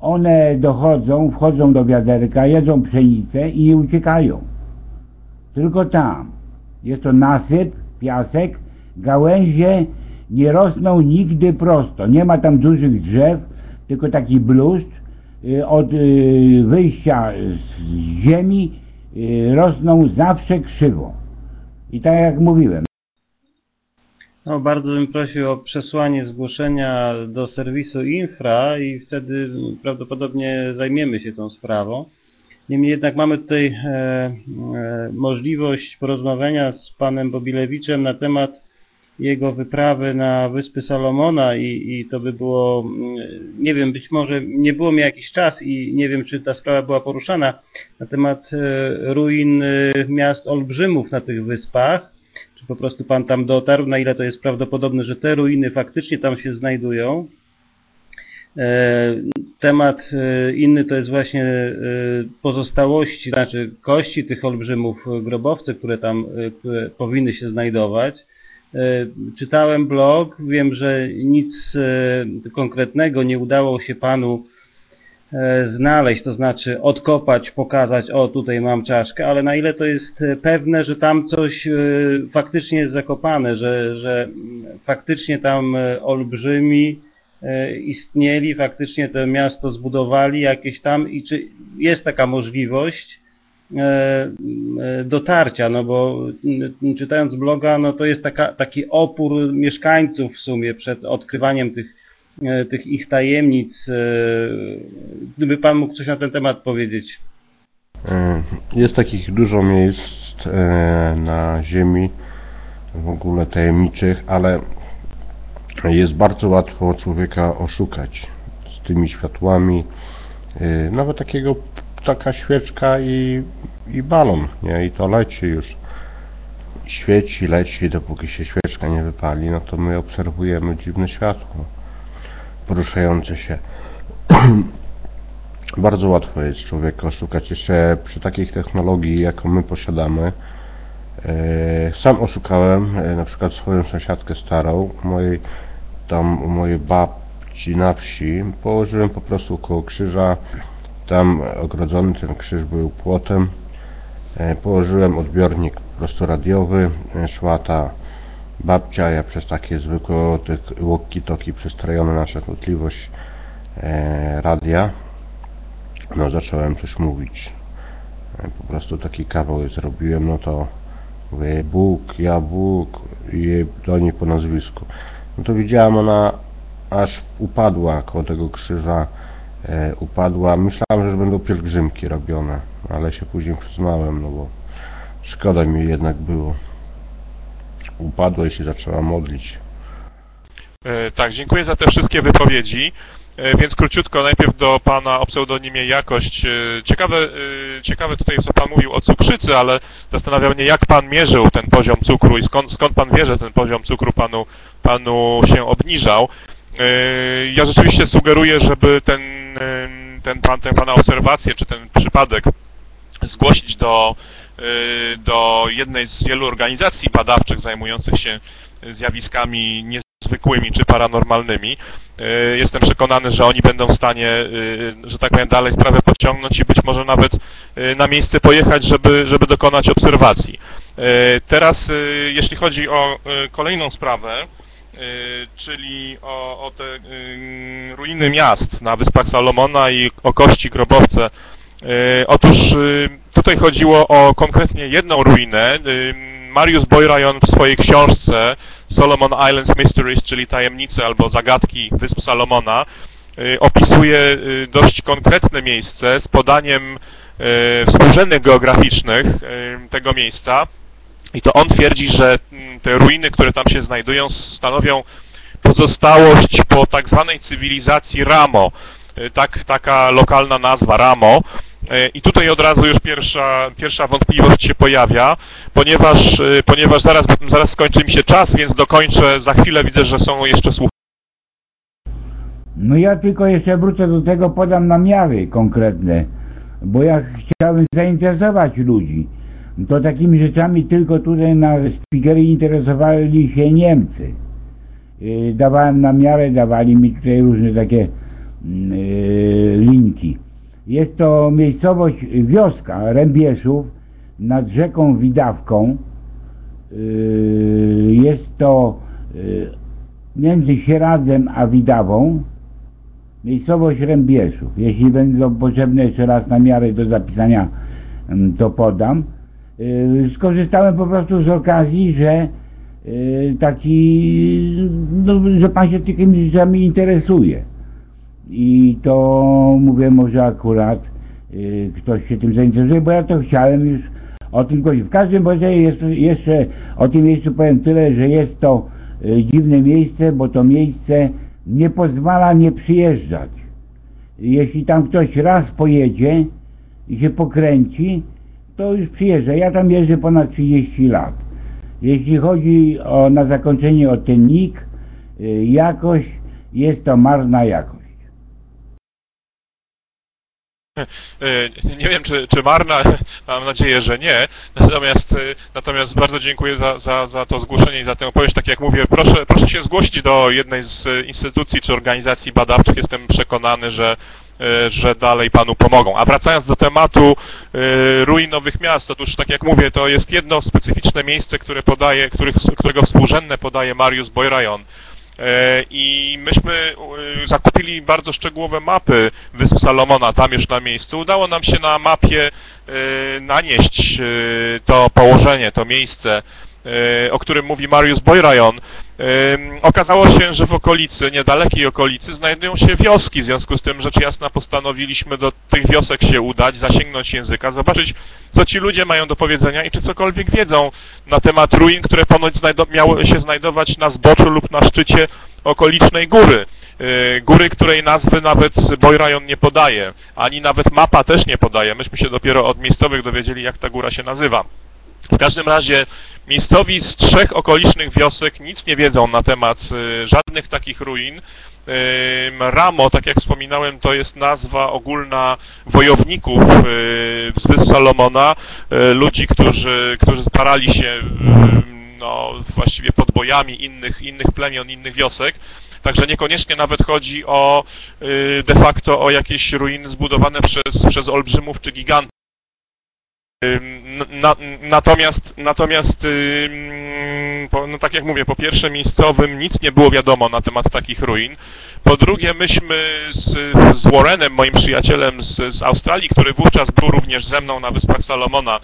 One dochodzą, wchodzą do wiaderka, jedzą pszenicę i nie uciekają. Tylko tam. Jest to nasyp, piasek, gałęzie nie rosną nigdy prosto. Nie ma tam dużych drzew, tylko taki bluszcz. Y, od y, wyjścia z ziemi y, rosną zawsze krzywo. I tak jak mówiłem, No, bardzo bym prosił o przesłanie zgłoszenia do serwisu Infra i wtedy prawdopodobnie zajmiemy się tą sprawą. Niemniej jednak mamy tutaj e, e, możliwość porozmawiania z panem Bobilewiczem na temat jego wyprawy na Wyspy Salomona i, i to by było, mm, nie wiem, być może nie było mi jakiś czas i nie wiem, czy ta sprawa była poruszana na temat e, ruin e, miast olbrzymów na tych wyspach po prostu pan tam dotarł, na ile to jest prawdopodobne, że te ruiny faktycznie tam się znajdują. E, temat e, inny to jest właśnie e, pozostałości, znaczy kości tych olbrzymów, grobowce, które tam które powinny się znajdować. Czytałem blog, wiem, że nic konkretnego nie udało się panu znaleźć, to znaczy odkopać, pokazać, o tutaj mam czaszkę, ale na ile to jest e, pewne, że tam coś e, faktycznie jest zakopane, że, że faktycznie tam olbrzymi istnieli, faktycznie to miasto zbudowali jakieś tam i czy jest taka możliwość dotarcia, no bo czytając bloga, no to jest taka, taki opór mieszkańców w sumie przed odkrywaniem tych E, tych ich tajemnic. E, gdyby Pan mógł coś na ten temat powiedzieć. E, jest takich dużo miejsc na Ziemi, w ogóle tajemniczych, ale jest bardzo łatwo człowieka oszukać z tymi światłami, nawet takiego, taka świeczka i, i balon, nie? I to leci już. Świeci, leci, dopóki się świeczka nie wypali, no to my obserwujemy dziwne światło poruszające się. Bardzo łatwo jest człowieka oszukać jeszcze przy takich technologii, jaką my posiadamy. E, Sam oszukałem e, na przykład swoją sąsiadkę starą, mojej, tam u mojej babci na wsi. Położyłem po prostu koło krzyża, tam ogrodzony ten krzyż był płotem. E, Położyłem odbiornik po prostu radiowy, e, szła ta babcia, ja przez takie zwykłe walkie-talkie przystrojone na częstotliwość e, radia, no zacząłem coś mówić. E, Po prostu taki kawał zrobiłem, no to mówię Bóg, ja Bóg i do niej po nazwisku. No to widziałem, ona aż upadła koło tego krzyża, e, upadła. Myślałem, że będą pielgrzymki robione, ale się później przyznałem, no bo szkoda mi jednak było. Upadła i zaczęła modlić. E, Tak, dziękuję za te wszystkie wypowiedzi. E, Więc króciutko najpierw do pana o pseudonimie Jakość. E, Ciekawe, ciekawe tutaj, co pan mówił o cukrzycy, ale zastanawia mnie, jak pan mierzył ten poziom cukru i skąd, skąd pan wie, że ten poziom cukru panu, panu się obniżał. Ja rzeczywiście sugeruję, żeby ten, ten, pan, ten pana obserwację, czy ten przypadek zgłosić do, do jednej z wielu organizacji badawczych zajmujących się zjawiskami niezwykłymi czy paranormalnymi. Y, Jestem przekonany, że oni będą w stanie, y, że tak powiem, dalej sprawę podciągnąć i być może nawet y, na miejsce pojechać, żeby, żeby dokonać obserwacji. Y, Teraz, y, jeśli chodzi o y, kolejną sprawę, y, czyli o, o te y, ruiny miast na Wyspach Salomona i o kości grobowce Otóż y, tutaj chodziło o konkretnie jedną ruinę. Y, Mariusz Boyrajon w swojej książce Solomon Islands Mysteries, czyli tajemnice albo zagadki Wysp Salomona, y, opisuje dość konkretne miejsce z podaniem współrzędnych geograficznych tego miejsca. I to on twierdzi, że mm, te ruiny, które tam się znajdują, stanowią pozostałość po tak zwanej cywilizacji Ramo. Y, Tak, taka lokalna nazwa Ramo. Y, I tutaj od razu już pierwsza, pierwsza wątpliwość się pojawia, ponieważ, y, ponieważ zaraz, zaraz skończy mi się czas, więc dokończę za chwilę. Widzę, że są jeszcze słuchania. No ja tylko jeszcze wrócę do tego, podam namiary konkretne, bo ja chciałem zainteresować ludzi. To takimi rzeczami tylko tutaj na speakery interesowali się Niemcy. Dawałem namiary, dawali mi tutaj różne takie linki. Jest to miejscowość, wioska Rębieszów nad rzeką Widawką. Yy, Jest to yy, między Sieradzem a Widawą. Miejscowość Rębieszów. Jeśli będą potrzebne jeszcze raz namiary do zapisania, mm, to podam. Skorzystałem po prostu z okazji, że taki, no, że pan się takimi rzeczami interesuje. I to mówię, może akurat yy, ktoś się tym zainteresuje, bo ja to chciałem już o tym gościu. W każdym razie jest, jeszcze o tym miejscu powiem tyle, że jest to yy, dziwne miejsce, bo to miejsce nie pozwala nie przyjeżdżać. Jeśli tam ktoś raz pojedzie i się pokręci, to już przyjeżdża. Ja tam jeżdżę ponad 30 lat. Jeśli chodzi o, na zakończenie o ten NIK, y, jakość, jest to marna jakość. E, Nie wiem, czy, czy marna, mam nadzieję, że nie. Natomiast, e, natomiast bardzo dziękuję za, za, za to zgłoszenie i za tę opowieść. Tak jak mówię, proszę, proszę się zgłosić do jednej z instytucji czy organizacji badawczych. Jestem przekonany, że, e, że dalej Panu pomogą. A wracając do tematu ruin nowych miast, otóż tak jak mówię, to jest jedno specyficzne miejsce, które podaje, których, którego współrzędne podaje Mariusz Boyrajon. E, I myśmy e, zakupili bardzo szczegółowe mapy Wysp Salomona tam już na miejscu. Udało nam się na mapie e, nanieść e, to położenie, to miejsce, o którym mówi Mariusz Boyrajon. Okazało się, że w okolicy, niedalekiej okolicy znajdują się wioski, w związku z tym rzecz jasna postanowiliśmy do tych wiosek się udać, zasięgnąć języka, zobaczyć co ci ludzie mają do powiedzenia i czy cokolwiek wiedzą na temat ruin, które ponoć miały się znajdować na zboczu lub na szczycie okolicznej góry. y, góry, której nazwy nawet Boyrajon nie podaje, ani nawet mapa też nie podaje. Myśmy się dopiero od miejscowych dowiedzieli, jak ta góra się nazywa. W każdym razie miejscowi z trzech okolicznych wiosek nic nie wiedzą na temat y, żadnych takich ruin. Ramo, tak jak wspominałem, to jest nazwa ogólna wojowników z Wysp Salomona, ludzi, którzy, którzy starali się no, właściwie podbojami innych, innych plemion, innych wiosek. Także niekoniecznie nawet chodzi o de facto o jakieś ruiny zbudowane przez, przez olbrzymów czy gigantów. Na, natomiast, natomiast no tak jak mówię, po pierwsze miejscowym nic nie było wiadomo na temat takich ruin. Po drugie, myśmy z, z Warrenem, moim przyjacielem z, z Australii, który wówczas był również ze mną na Wyspach Salomona,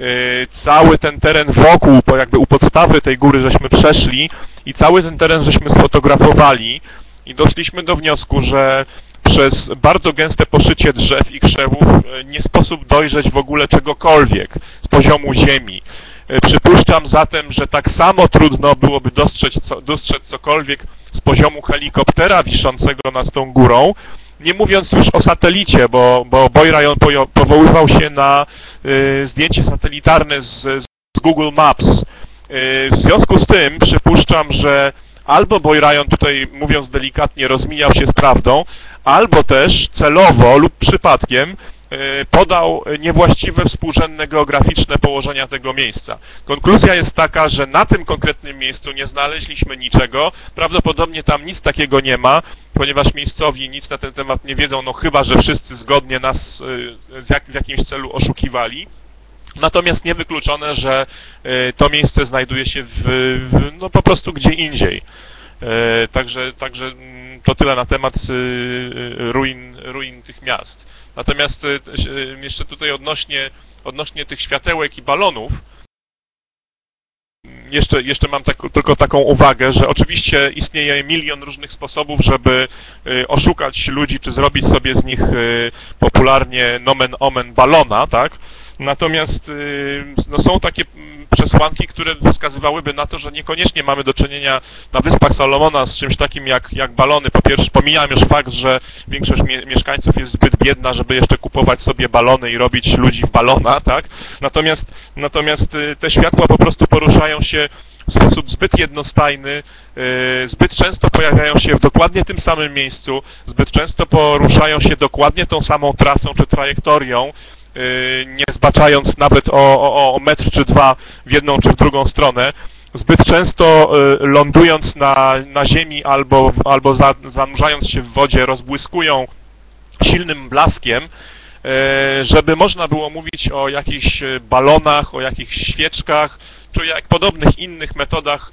y, cały ten teren wokół, bo jakby u podstawy tej góry żeśmy przeszli i cały ten teren żeśmy sfotografowali i doszliśmy do wniosku, że przez bardzo gęste poszycie drzew i krzewów e, nie sposób dojrzeć w ogóle czegokolwiek z poziomu ziemi. E, przypuszczam zatem, że tak samo trudno byłoby dostrzec, co, dostrzec cokolwiek z poziomu helikoptera wiszącego nad tą górą, nie mówiąc już o satelicie, bo, bo Boyrajon powoływał się na y, zdjęcie satelitarne z, z Google Maps. Y, w związku z tym przypuszczam, że albo Boyrajon tutaj, mówiąc delikatnie, rozmijał się z prawdą, albo też celowo lub przypadkiem e, podał niewłaściwe współrzędne geograficzne położenia tego miejsca. Konkluzja jest taka, że na tym konkretnym miejscu nie znaleźliśmy niczego, prawdopodobnie tam nic takiego nie ma, ponieważ miejscowi nic na ten temat nie wiedzą, no chyba, że wszyscy zgodnie nas e, w jakimś celu oszukiwali. Natomiast niewykluczone, że e, to miejsce znajduje się w, w no po prostu gdzie indziej. Także, także mm, to tyle na temat y, y, ruin, ruin tych miast. Natomiast y, jeszcze tutaj odnośnie, odnośnie tych światełek i balonów, jeszcze, jeszcze mam tak, tylko taką uwagę, że oczywiście istnieje milion różnych sposobów, żeby oszukać ludzi, czy zrobić sobie z nich popularnie nomen omen balona, tak? Natomiast y, no, są takie mm, przesłanki, które wskazywałyby na to, że niekoniecznie mamy do czynienia na Wyspach Salomona z czymś takim jak, jak balony. Po pierwsze, pomijam już fakt, że większość mie mieszkańców jest zbyt biedna, żeby jeszcze kupować sobie balony i robić ludzi w balona, tak? Natomiast, natomiast y, te światła po prostu poruszają się w sposób zbyt jednostajny, y, zbyt często pojawiają się w dokładnie tym samym miejscu, zbyt często poruszają się dokładnie tą samą trasą czy trajektorią, nie zbaczając nawet o, o, o metr czy dwa w jedną czy w drugą stronę, zbyt często y, lądując na, na ziemi albo, albo za, zanurzając się w wodzie rozbłyskują silnym blaskiem, y, żeby można było mówić o jakichś balonach, o jakichś świeczkach, czy jak podobnych innych metodach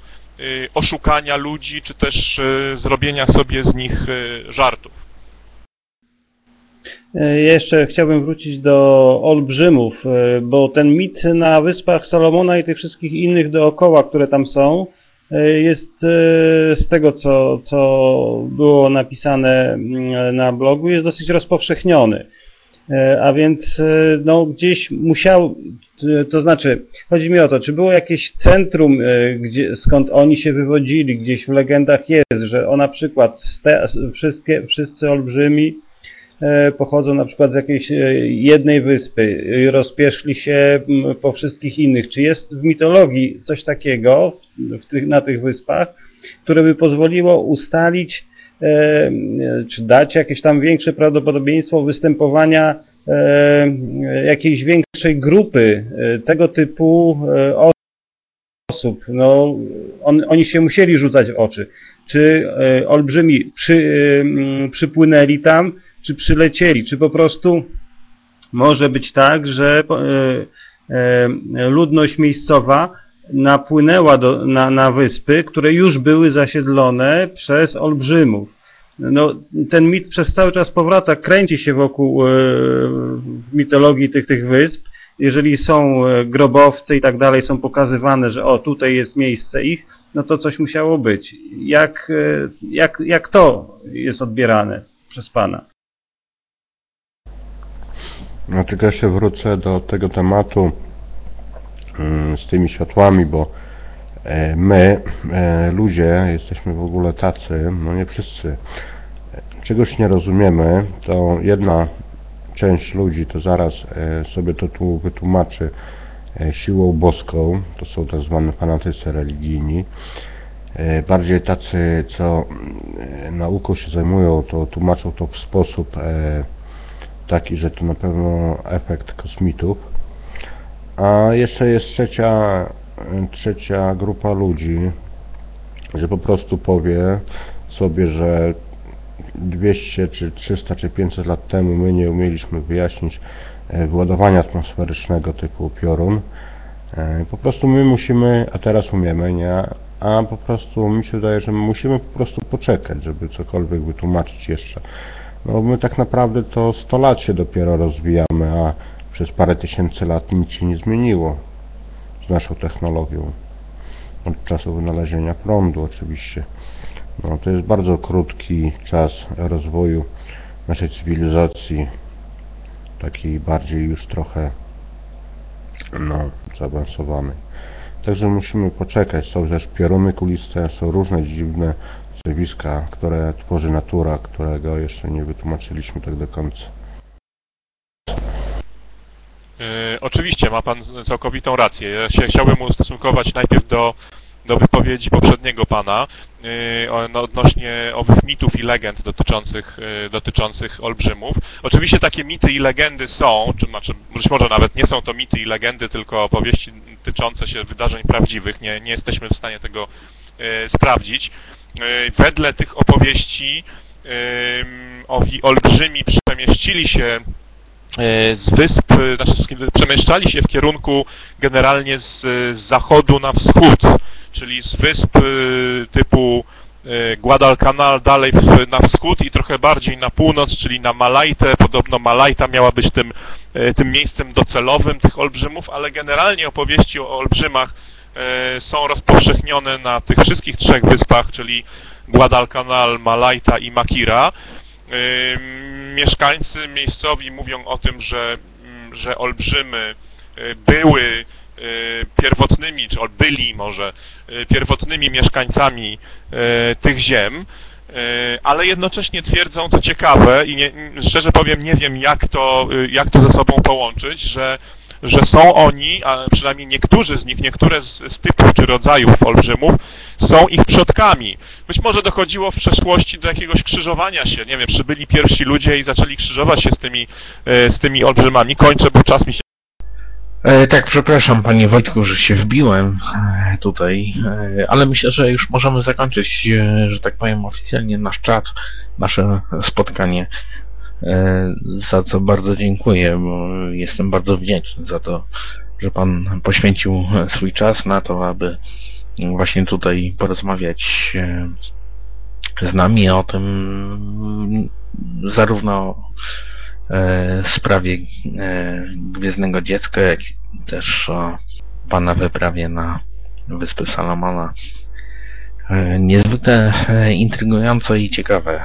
oszukania ludzi, czy też zrobienia sobie z nich żartów. E, jeszcze chciałbym wrócić do olbrzymów, e, bo ten mit na Wyspach Salomona i tych wszystkich innych dookoła, które tam są, e, jest z tego, co, co było napisane mm, na blogu, jest dosyć rozpowszechniony. A więc no, gdzieś musiał, to znaczy, chodzi mi o to, czy było jakieś centrum, gdzie, skąd oni się wywodzili, gdzieś w legendach jest, że o na przykład ste, wszystkie, wszyscy olbrzymi pochodzą na przykład z jakiejś e, jednej wyspy rozpieszli się po wszystkich innych. Czy jest w mitologii coś takiego tych, na tych wyspach, które by pozwoliło ustalić, e, czy dać jakieś tam większe prawdopodobieństwo występowania jakiejś większej grupy tego typu osób. No, on, oni się musieli rzucać w oczy. Czy olbrzymi przy, przypłynęli tam, czy przylecieli, czy po prostu może być tak, że e, e, ludność miejscowa napłynęła do, na, na wyspy, które już były zasiedlone przez olbrzymów. No, ten mit przez cały czas powraca, kręci się wokół e, mitologii tych, tych wysp. Jeżeli są grobowce i tak dalej, są pokazywane, że o, tutaj jest miejsce ich, no to coś musiało być. Jak, jak, jak to jest odbierane przez Pana? No, tylko jeszcze wrócę do tego tematu mm, z tymi światłami, bo e, my, e, ludzie, jesteśmy w ogóle tacy, no nie wszyscy, czegoś nie rozumiemy, to jedna część ludzi to zaraz e, sobie to tu wytłumaczy siłą boską, to są tak zwane fanatycy religijni. Bardziej tacy, co nauką się zajmują, to tłumaczą to w sposób taki, że to na pewno efekt kosmitów. A jeszcze jest trzecia, trzecia grupa ludzi, że po prostu powie sobie, że 200 czy 300 czy 500 lat temu my nie umieliśmy wyjaśnić e, wyładowania atmosferycznego typu piorun. E, po prostu my musimy, a teraz umiemy, nie? A po prostu mi się wydaje, że my musimy po prostu poczekać, żeby cokolwiek wytłumaczyć jeszcze. No my tak naprawdę to 100 lat się dopiero rozwijamy, a przez parę tysięcy lat nic się nie zmieniło z naszą technologią. Od czasu wynalezienia prądu oczywiście. No, to jest bardzo krótki czas rozwoju naszej cywilizacji, taki bardziej już trochę no, zaawansowany. Także musimy poczekać. Są też pioruny kuliste, są różne dziwne zjawiska, które tworzy natura, którego jeszcze nie wytłumaczyliśmy tak do końca. Yy, oczywiście ma Pan całkowitą rację. Ja się chciałbym ustosunkować najpierw do do wypowiedzi poprzedniego pana yy, no, odnośnie owych mitów i legend dotyczących, yy, dotyczących olbrzymów. Oczywiście takie mity i legendy są, czy znaczy, być może nawet nie są to mity i legendy, tylko opowieści dotyczące się wydarzeń prawdziwych. Nie, nie jesteśmy w stanie tego sprawdzić. Wedle tych opowieści owi olbrzymi przemieścili się z wysp, znaczy przemieszczali się w kierunku generalnie z, zachodu na wschód czyli z wysp typu Guadalcanal dalej na wschód i trochę bardziej na północ, czyli na Malajtę. Podobno Malajta miała być tym, tym miejscem docelowym tych olbrzymów, ale generalnie opowieści o olbrzymach są rozpowszechnione na tych wszystkich trzech wyspach, czyli Guadalcanal, Malajta i Makira. Mieszkańcy miejscowi mówią o tym, że, mm, że olbrzymy były Y, pierwotnymi, czy byli może pierwotnymi mieszkańcami tych ziem, ale jednocześnie twierdzą, co ciekawe i nie, szczerze powiem, nie wiem jak to, jak to ze sobą połączyć, że, że są oni, a przynajmniej niektórzy z nich, niektóre z, z typów czy rodzajów olbrzymów, są ich przodkami. Być może dochodziło w przeszłości do jakiegoś krzyżowania się, nie wiem, przybyli pierwsi ludzie i zaczęli krzyżować się z tymi, z tymi olbrzymami. Kończę, bo czas mi się E, tak, przepraszam panie Wojtku, że się wbiłem e, tutaj, e, ale myślę, że już możemy zakończyć, że tak powiem, oficjalnie nasz czat, nasze spotkanie, za co bardzo dziękuję, bo jestem bardzo wdzięczny za to, że pan poświęcił swój czas na to, aby właśnie tutaj porozmawiać z nami o tym zarówno E, sprawie e, Gwiezdnego Dziecka, jak też o Pana wyprawie na Wyspy Salomona. E, niezwykle intrygujące i ciekawe,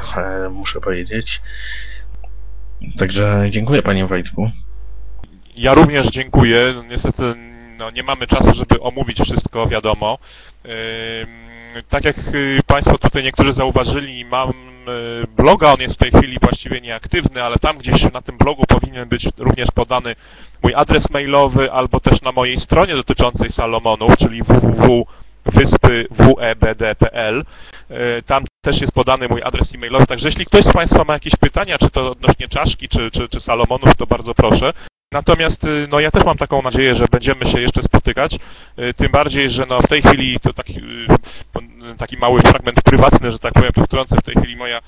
muszę powiedzieć. Także dziękuję Panie Wojtku. Ja również dziękuję. Niestety no, nie mamy czasu, żeby omówić wszystko, wiadomo. Tak jak Państwo tutaj niektórzy zauważyli, mam Y, bloga, on jest w tej chwili właściwie nieaktywny, ale tam gdzieś na tym blogu powinien być również podany mój adres mailowy albo też na mojej stronie dotyczącej Salomonów, czyli www.wyspy.webd.pl. Y, tam też jest podany mój adres e-mailowy, także jeśli ktoś z Państwa ma jakieś pytania, czy to odnośnie czaszki, czy, czy, czy Salomonów, to bardzo proszę. Natomiast y, no, ja też mam taką nadzieję, że będziemy się jeszcze spotykać, tym bardziej, że no, w tej chwili to taki taki mały fragment prywatny, że tak powiem, tu wtrącę, w tej chwili moja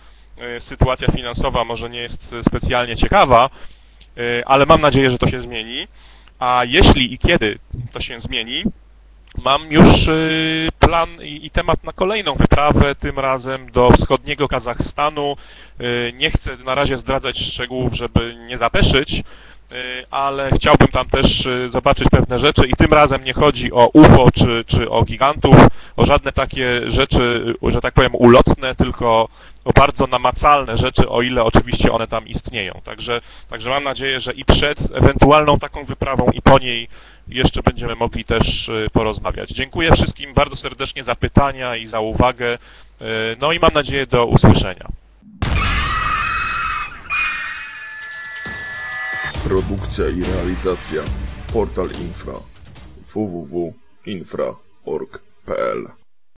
sytuacja finansowa może nie jest specjalnie ciekawa, ale mam nadzieję, że to się zmieni. A jeśli i kiedy to się zmieni, mam już e, plan i temat na kolejną wyprawę, tym razem do wschodniego Kazachstanu. Nie chcę na razie zdradzać szczegółów, żeby nie zapeszyć, Y, ale chciałbym tam też y, zobaczyć pewne rzeczy i tym razem nie chodzi o UFO czy, czy o gigantów, o żadne takie rzeczy, że tak powiem, ulotne, tylko o bardzo namacalne rzeczy, o ile oczywiście one tam istnieją. Także, także mam nadzieję, że i przed ewentualną taką wyprawą i po niej jeszcze będziemy mogli też y, porozmawiać. Dziękuję wszystkim bardzo serdecznie za pytania i za uwagę. Y, no i mam nadzieję do usłyszenia. Produkcja i realizacja. Portal Infra. www.infra.org.pl